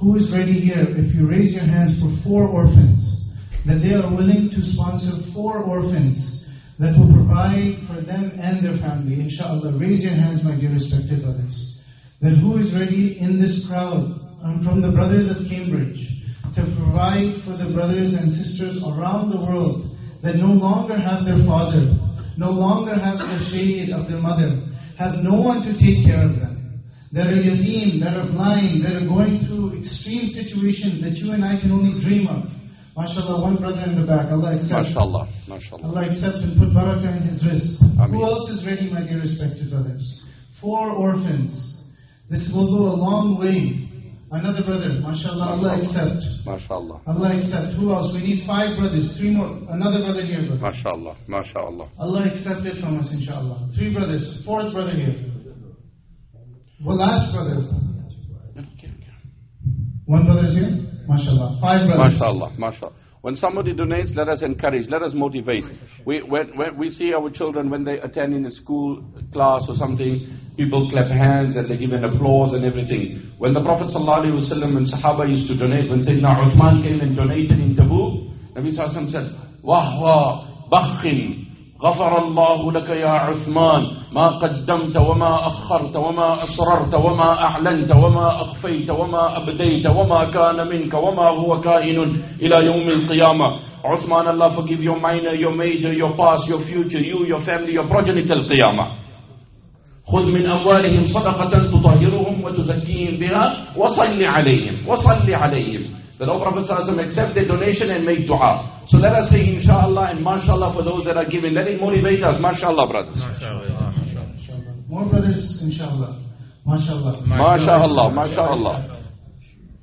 Who is ready here, if you raise your hands for four orphans, that they are willing to sponsor four orphans that will provide for them and their family. Inshallah, raise your hands, my dear respected brothers. That who is ready in this crowd, um, from the brothers of Cambridge, to provide for the brothers and sisters around the world that no longer have their father, no longer have the shade of their mother, have no one to take care of them, that are yatim, that are blind, that are going through extreme situations that you and I can only dream of. MashaAllah, one brother in the back, Allah accept. MashaAllah, MashaAllah. Allah accept and put barakah in his wrist. Ameen. Who else is ready, my dear respected brothers? Four orphans. This will go a long way. Another brother, mashallah, Allah accept. MashaAllah. Allah accept. Who else? We need five brothers, three more. Another brother here, brother. MashaAllah. MashaAllah. Allah accept it from us, inshallah. Three brothers, fourth brother here. Last brother. One brother is here? MashaAllah. Five brothers. MashaAllah. MashaAllah. When somebody donates, let us encourage, let us motivate. We, when, when we see our children when they attend in a school class or something, people clap hands and they give an applause and everything. When the Prophet ﷺ and Sahaba used to donate, when Sayyidina Uthman came and donated in Tabuk, Nabi Sallallahu said, Wahwa, bakhin, ghafar Allahu laka ya Uthman. ما قدمت وما أخرت وما أسررت وما أعلنت وما أخفيت وما أبديت وما كان منك وما هو كائن إلى يوم القيامة Uthman, Allah forgive your minor, your major, your past, your future, you, your family, your progeny till Qiyamah. خذ من أموالهم صدقة تطهرهم وتزكيهم بها وصل عليهم وصل عليهم The Lord Prophet ﷺ accept their donation and make dua. So let us say inshallah and mashallah for those that are giving. Let it motivate us. Mashallah brothers. Inshallah. More brothers, inshallah. Mashallah. MashaAllah. MashaAllah.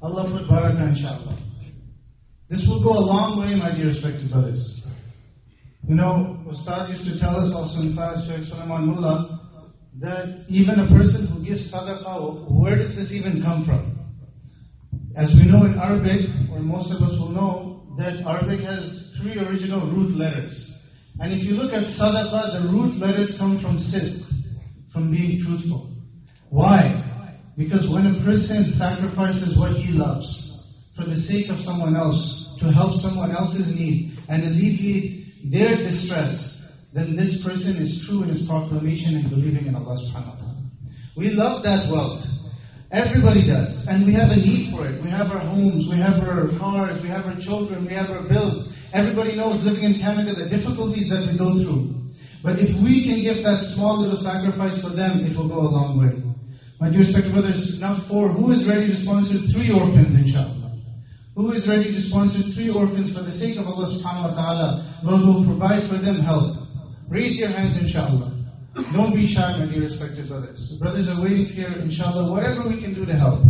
Allah put barakah, inshallah. This will go a long way, my dear respected brothers. You know, Ustad used to tell us also in class, Shaykh Sulaiman Moola, that even a person who gives sadaqah, where does this even come from? As we know in Arabic, or most of us will know, that Arabic has three original root letters. And if you look at sadaqah, the root letters come from sidq, from being truthful. Why? Because when a person sacrifices what he loves for the sake of someone else, to help someone else's need, and alleviate their distress, then this person is true in his proclamation and believing in Allah subhanahu wa ta'ala. We love that wealth. Everybody does. And we have a need for it. We have our homes, we have our cars, we have our children, we have our bills. Everybody knows living in Canada the difficulties that we go through. But if we can give that small little sacrifice for them, it will go a long way. My dear respected brothers, now four, who is ready to sponsor three orphans, inshallah? Who is ready to sponsor three orphans for the sake of Allah subhanahu wa ta'ala? Lord will provide for them help. Raise your hands, inshallah. Don't be shy, my dear respected brothers. The brothers are waiting here, inshallah, whatever we can do to help.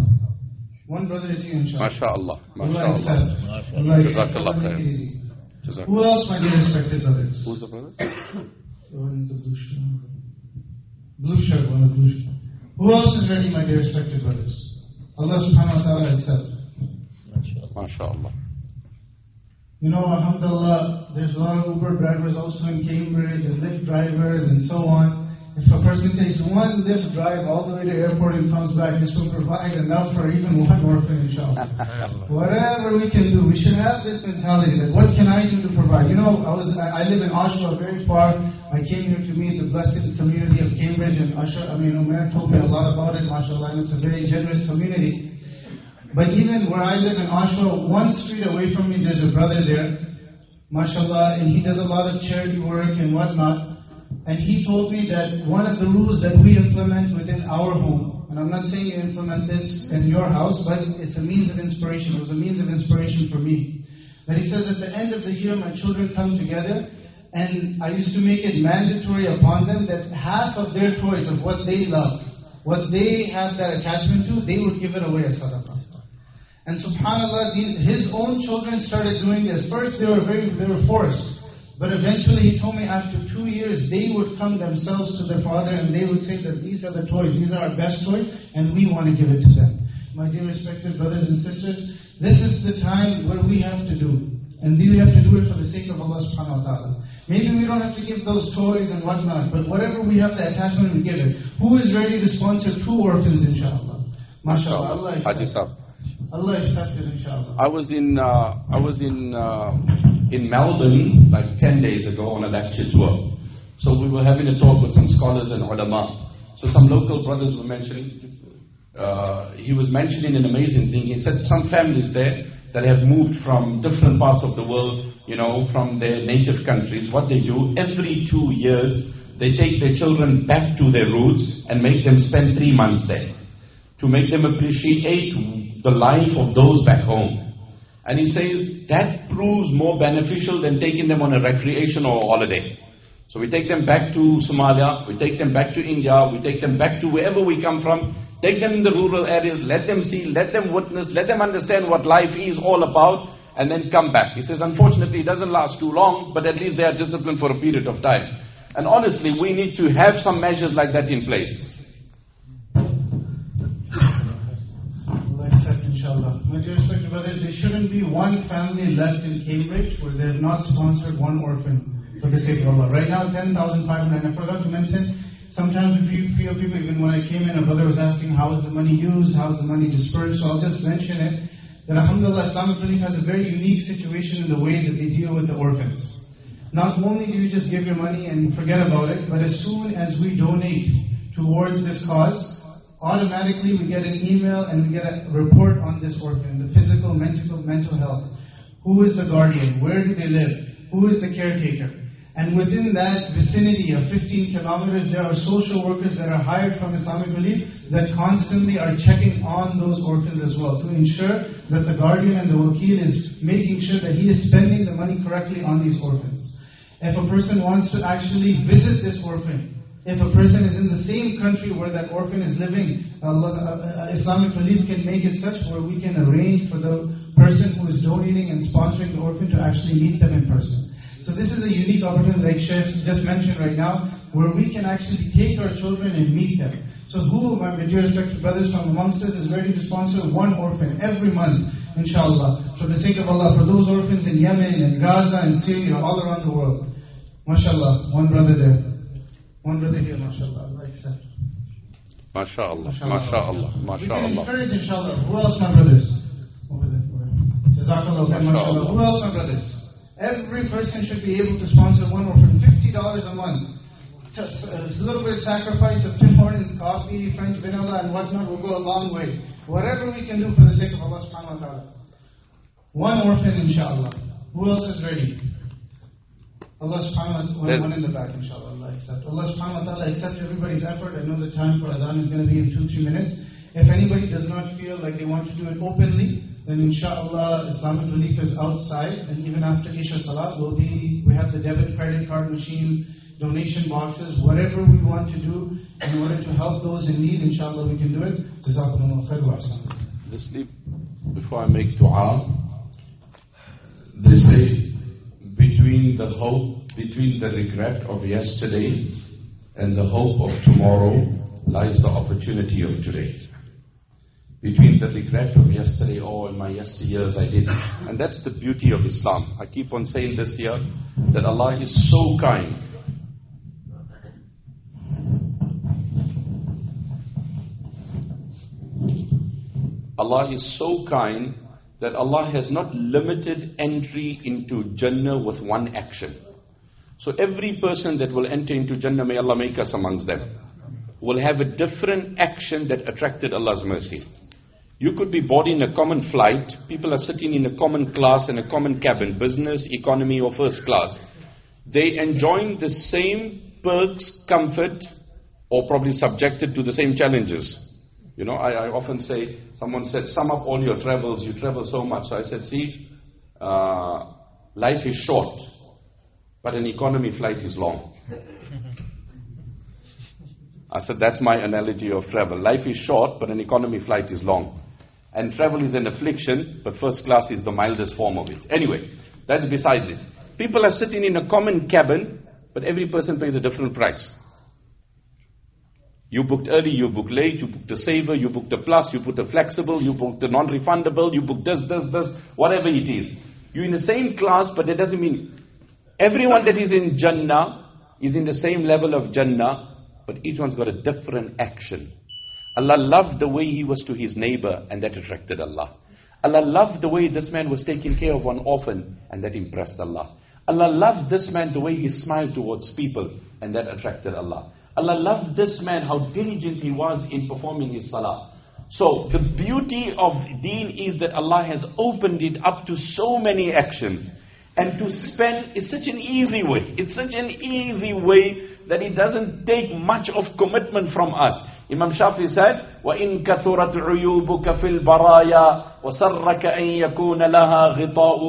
One brother is here, inshallah. MashaAllah. Allah MashaAllah. accept. Allah accept. Allah it Who else, my dear respected brothers? Who's the brother? The one in the blue shirt. Blue shirt, one of the blue shirt. Who else is ready, my dear respected brothers? Allah subhanahu wa ta'ala accept. MashaAllah. You know, alhamdulillah, there's a lot of Uber drivers also in Cambridge and Lyft drivers and so on. If a person takes one Lyft drive all the way to airport and comes back, this will provide enough for even one orphan, inshallah. Whatever we can do, we should have this mentality that what can I do to provide? You know, I was I, I live in Oshawa, very far. I came here to meet the blessed community of Cambridge and Usher. I mean, Umar told me a lot about it, mashallah, and it's a very generous community. But even where I live in Oshawa, one street away from me, there's a brother there, mashallah, and he does a lot of charity work and whatnot. And he told me that one of the rules that we implement within our home, and I'm not saying you implement this in your house, but it's a means of inspiration. It was a means of inspiration for me. That he says at the end of the year, my children come together, and I used to make it mandatory upon them that half of their toys of what they love, what they have that attachment to, they would give it away as sadaqah. And subhanAllah, his own children started doing this. First, they were very, they were forced. But eventually, he told me after two years, they would come themselves to their father and they would say that these are the toys, these are our best toys, and we want to give it to them. My dear respected brothers and sisters, this is the time where we have to do. And we have to do it for the sake of Allah subhanahu wa ta'ala. Maybe we don't have to give those toys and whatnot, but whatever we have the attachment, we give it. Who is ready to sponsor two orphans, inshallah? MashaAllah. Allah Haji accept. Allah accept it, inshallah. I was in uh, I was in uh, in Melbourne like ten days ago on a lecture tour. So we were having a talk with some scholars and ulama. So some local brothers were mentioning. Uh, he was mentioning an amazing thing. He said some families there that have moved from different parts of the world, you know, from their native countries. What they do every two years, they take their children back to their roots and make them spend three months there to make them appreciate the life of those back home. And he says that proves more beneficial than taking them on a recreation or holiday. So we take them back to Somalia, we take them back to India, we take them back to wherever we come from, take them in the rural areas, let them see, let them witness, let them understand what life is all about, and then come back. He says, unfortunately, it doesn't last too long, but at least they are disciplined for a period of time. And honestly, we need to have some measures like that in place. Allah accept, inshallah. My dear respected brothers, there shouldn't be one family left in Cambridge where they have not sponsored one orphan for the sake of Allah. Right now, 10,500. I forgot to mention, sometimes we few people, even when I came in, a brother was asking, how is the money used? How is the money dispersed? So I'll just mention it. That Alhamdulillah, Islamic Relief has a very unique situation in the way that they deal with the orphans. Not only do you just give your money and forget about it, but as soon as we donate towards this cause, automatically we get an email and we get a report on this orphan, the physical, mental, mental health. Who is the guardian? Where do they live? Who is the caretaker? And within that vicinity of 15 kilometers, there are social workers that are hired from Islamic Relief that constantly are checking on those orphans as well to ensure that the guardian and the wakil is making sure that he is spending the money correctly on these orphans. If a person wants to actually visit this orphan, if a person is in the same country where that orphan is living, Allah, uh, uh, Islamic Relief can make it such where we can arrange for the person who is donating and sponsoring the orphan to actually meet them in person. So this is a unique opportunity, like Sheikh just mentioned right now, where we can actually take our children and meet them. So who, my dear respected brothers from amongst us, is ready to sponsor one orphan every month, inshallah, for the sake of Allah, for those orphans in Yemen and Gaza and Syria, all around the world. MashaAllah, one brother there. One brother here, mashallah. Allah accept. MashaAllah, MashaAllah, We MashaAllah. encourage, inshallah. Who else, my brothers? Over there. Jazakallah khair, mashallah. Who else, my brothers? Every person should be able to sponsor one orphan. $50 a month. Just uh, a little bit of sacrifice of Tim Hortons, coffee, French vanilla, and whatnot will go a long way. Whatever we can do for the sake of Allah subhanahu wa ta'ala. One orphan, inshallah. Who else is ready? Allah subhanahu wa ta'ala, one in the back, inshallah. Allah accept. Allah subhanahu wa ta'ala accept everybody's effort. I know the time for Adhan is going to be in two, three minutes. If anybody does not feel like they want to do it openly, then inshallah Islamic Relief is outside and even after Isha Salat we'll be, we have the debit credit card machine, donation boxes, whatever we want to do in order to help those in need, inshallah we can do it. Jazakumullah khair wa. Just leave, before I make dua, they say between the hope, between the regret of yesterday and the hope of tomorrow lies the opportunity of today. Between the regret of yesterday, oh, in my yesteryears I did. And that's the beauty of Islam. I keep on saying this here, that Allah is so kind. Allah is so kind that Allah has not limited entry into Jannah with one action. So every person that will enter into Jannah, may Allah make us amongst them, will have a different action that attracted Allah's mercy. You could be boarding a common flight, people are sitting in a common class and a common cabin, business, economy, or first class. They enjoying the same perks, comfort, or probably subjected to the same challenges. You know, I, I often say, someone said, sum up all your travels, you travel so much. So I said, see, uh, life is short, but an economy flight is long. I said, that's my analogy of travel. Life is short, but an economy flight is long. And travel is an affliction, but first class is the mildest form of it. Anyway, that's besides it. People are sitting in a common cabin, but every person pays a different price. You booked early, you booked late, you booked a saver, you booked a plus, you put a flexible, you booked a non-refundable, you booked this, this, this, whatever it is. You're in the same class, but that doesn't mean everyone that is in Jannah is in the same level of Jannah, but each one's got a different action. Allah loved the way he was to his neighbor, and that attracted Allah. Allah loved the way this man was taking care of one orphan, and that impressed Allah. Allah loved this man the way he smiled towards people, and that attracted Allah. Allah loved this man, how diligent he was in performing his salah. So the beauty of deen is that Allah has opened it up to so many actions. And to spend is such an easy way. It's such an easy way that it doesn't take much of commitment from us. Imam Shafi said, وَإِن كَثُرَتْ عُيُوبُكَ فِي الْبَرَايَا وَسَرَّكَ أَن يَكُونَ لَهَا غِطَاءُ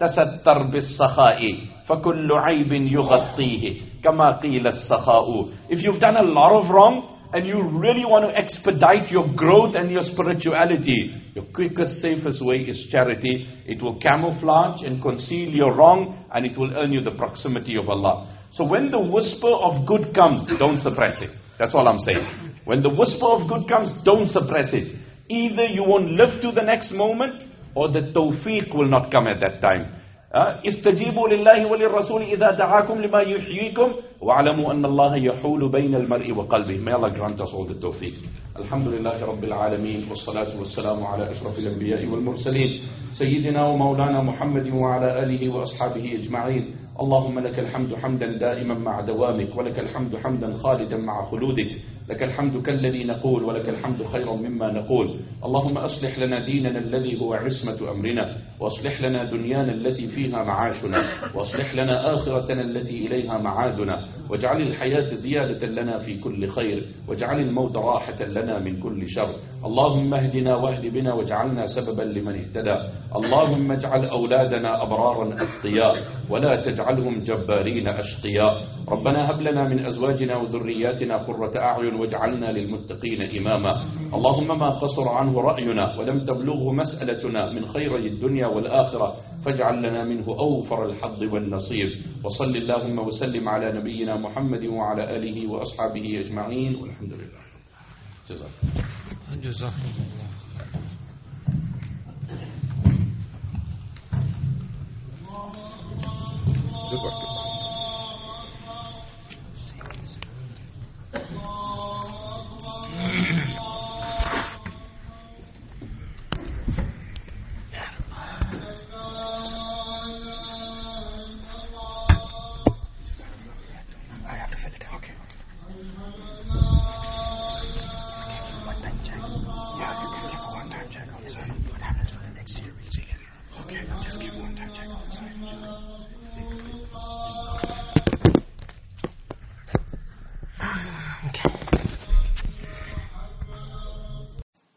تَسَتَّرْ بِالسَّخَاءِ فَكُلُّ عَيْبٍ يُغَطِّيهِ كَمَا قِيلَ السَّخَاءُ If you've done a lot of wrong, and you really want to expedite your growth and your spirituality, your quickest, safest way is charity. It will camouflage and conceal your wrong, and it will earn you the proximity of Allah. So when the whisper of good comes, don't suppress it. That's all I'm saying. When the whisper of good comes, don't suppress it. Either you won't live to the next moment, or the tawfiq will not come at that time. استجيبوا لله وللرسول إذا دعاكم لما يحييكم واعلموا أن الله يحول بين المرء وقلبه May Allah grant us all the tawfiq الحمد لله رب العالمين والصلاة والسلام على أشرف الأنبياء والمرسلين سيدنا ومولانا محمد وعلى آله وأصحابه أجمعين اللهم لك الحمد حمدا دائما مع دوامك ولك الحمد حمدا خالدا مع خلودك لك الحمد كالذي نقول ولك الحمد خيرا مما نقول. اللهم أصلح لنا ديننا الذي هو عصمة أمرنا وأصلح لنا دنيانا التي فيها معاشنا وأصلح لنا آخرتنا التي إليها معادنا. واجعل الحياة زيادة لنا في كل خير واجعل الموت راحة لنا من كل شر. اللهم اهدنا واهد بنا واجعلنا سببا لمن اهتدى. اللهم اجعل أولادنا أبرارا أتقياء ولا تجعلهم جبارين أشقياء. ربنا هب لنا من أزواجنا وذرياتنا قرة أعين واجعلنا للمتقين إماما. اللهم ما قصر عنه رأينا ولم تبلغه مسألتنا من خير الدنيا والآخرة. فاجعل لنا منه أوفر الحظ والنصيب وصل اللهم وسلم على نبينا محمد وعلى آله وأصحابه أجمعين. والحمد لله. جزاك جزاكم الله. جزاك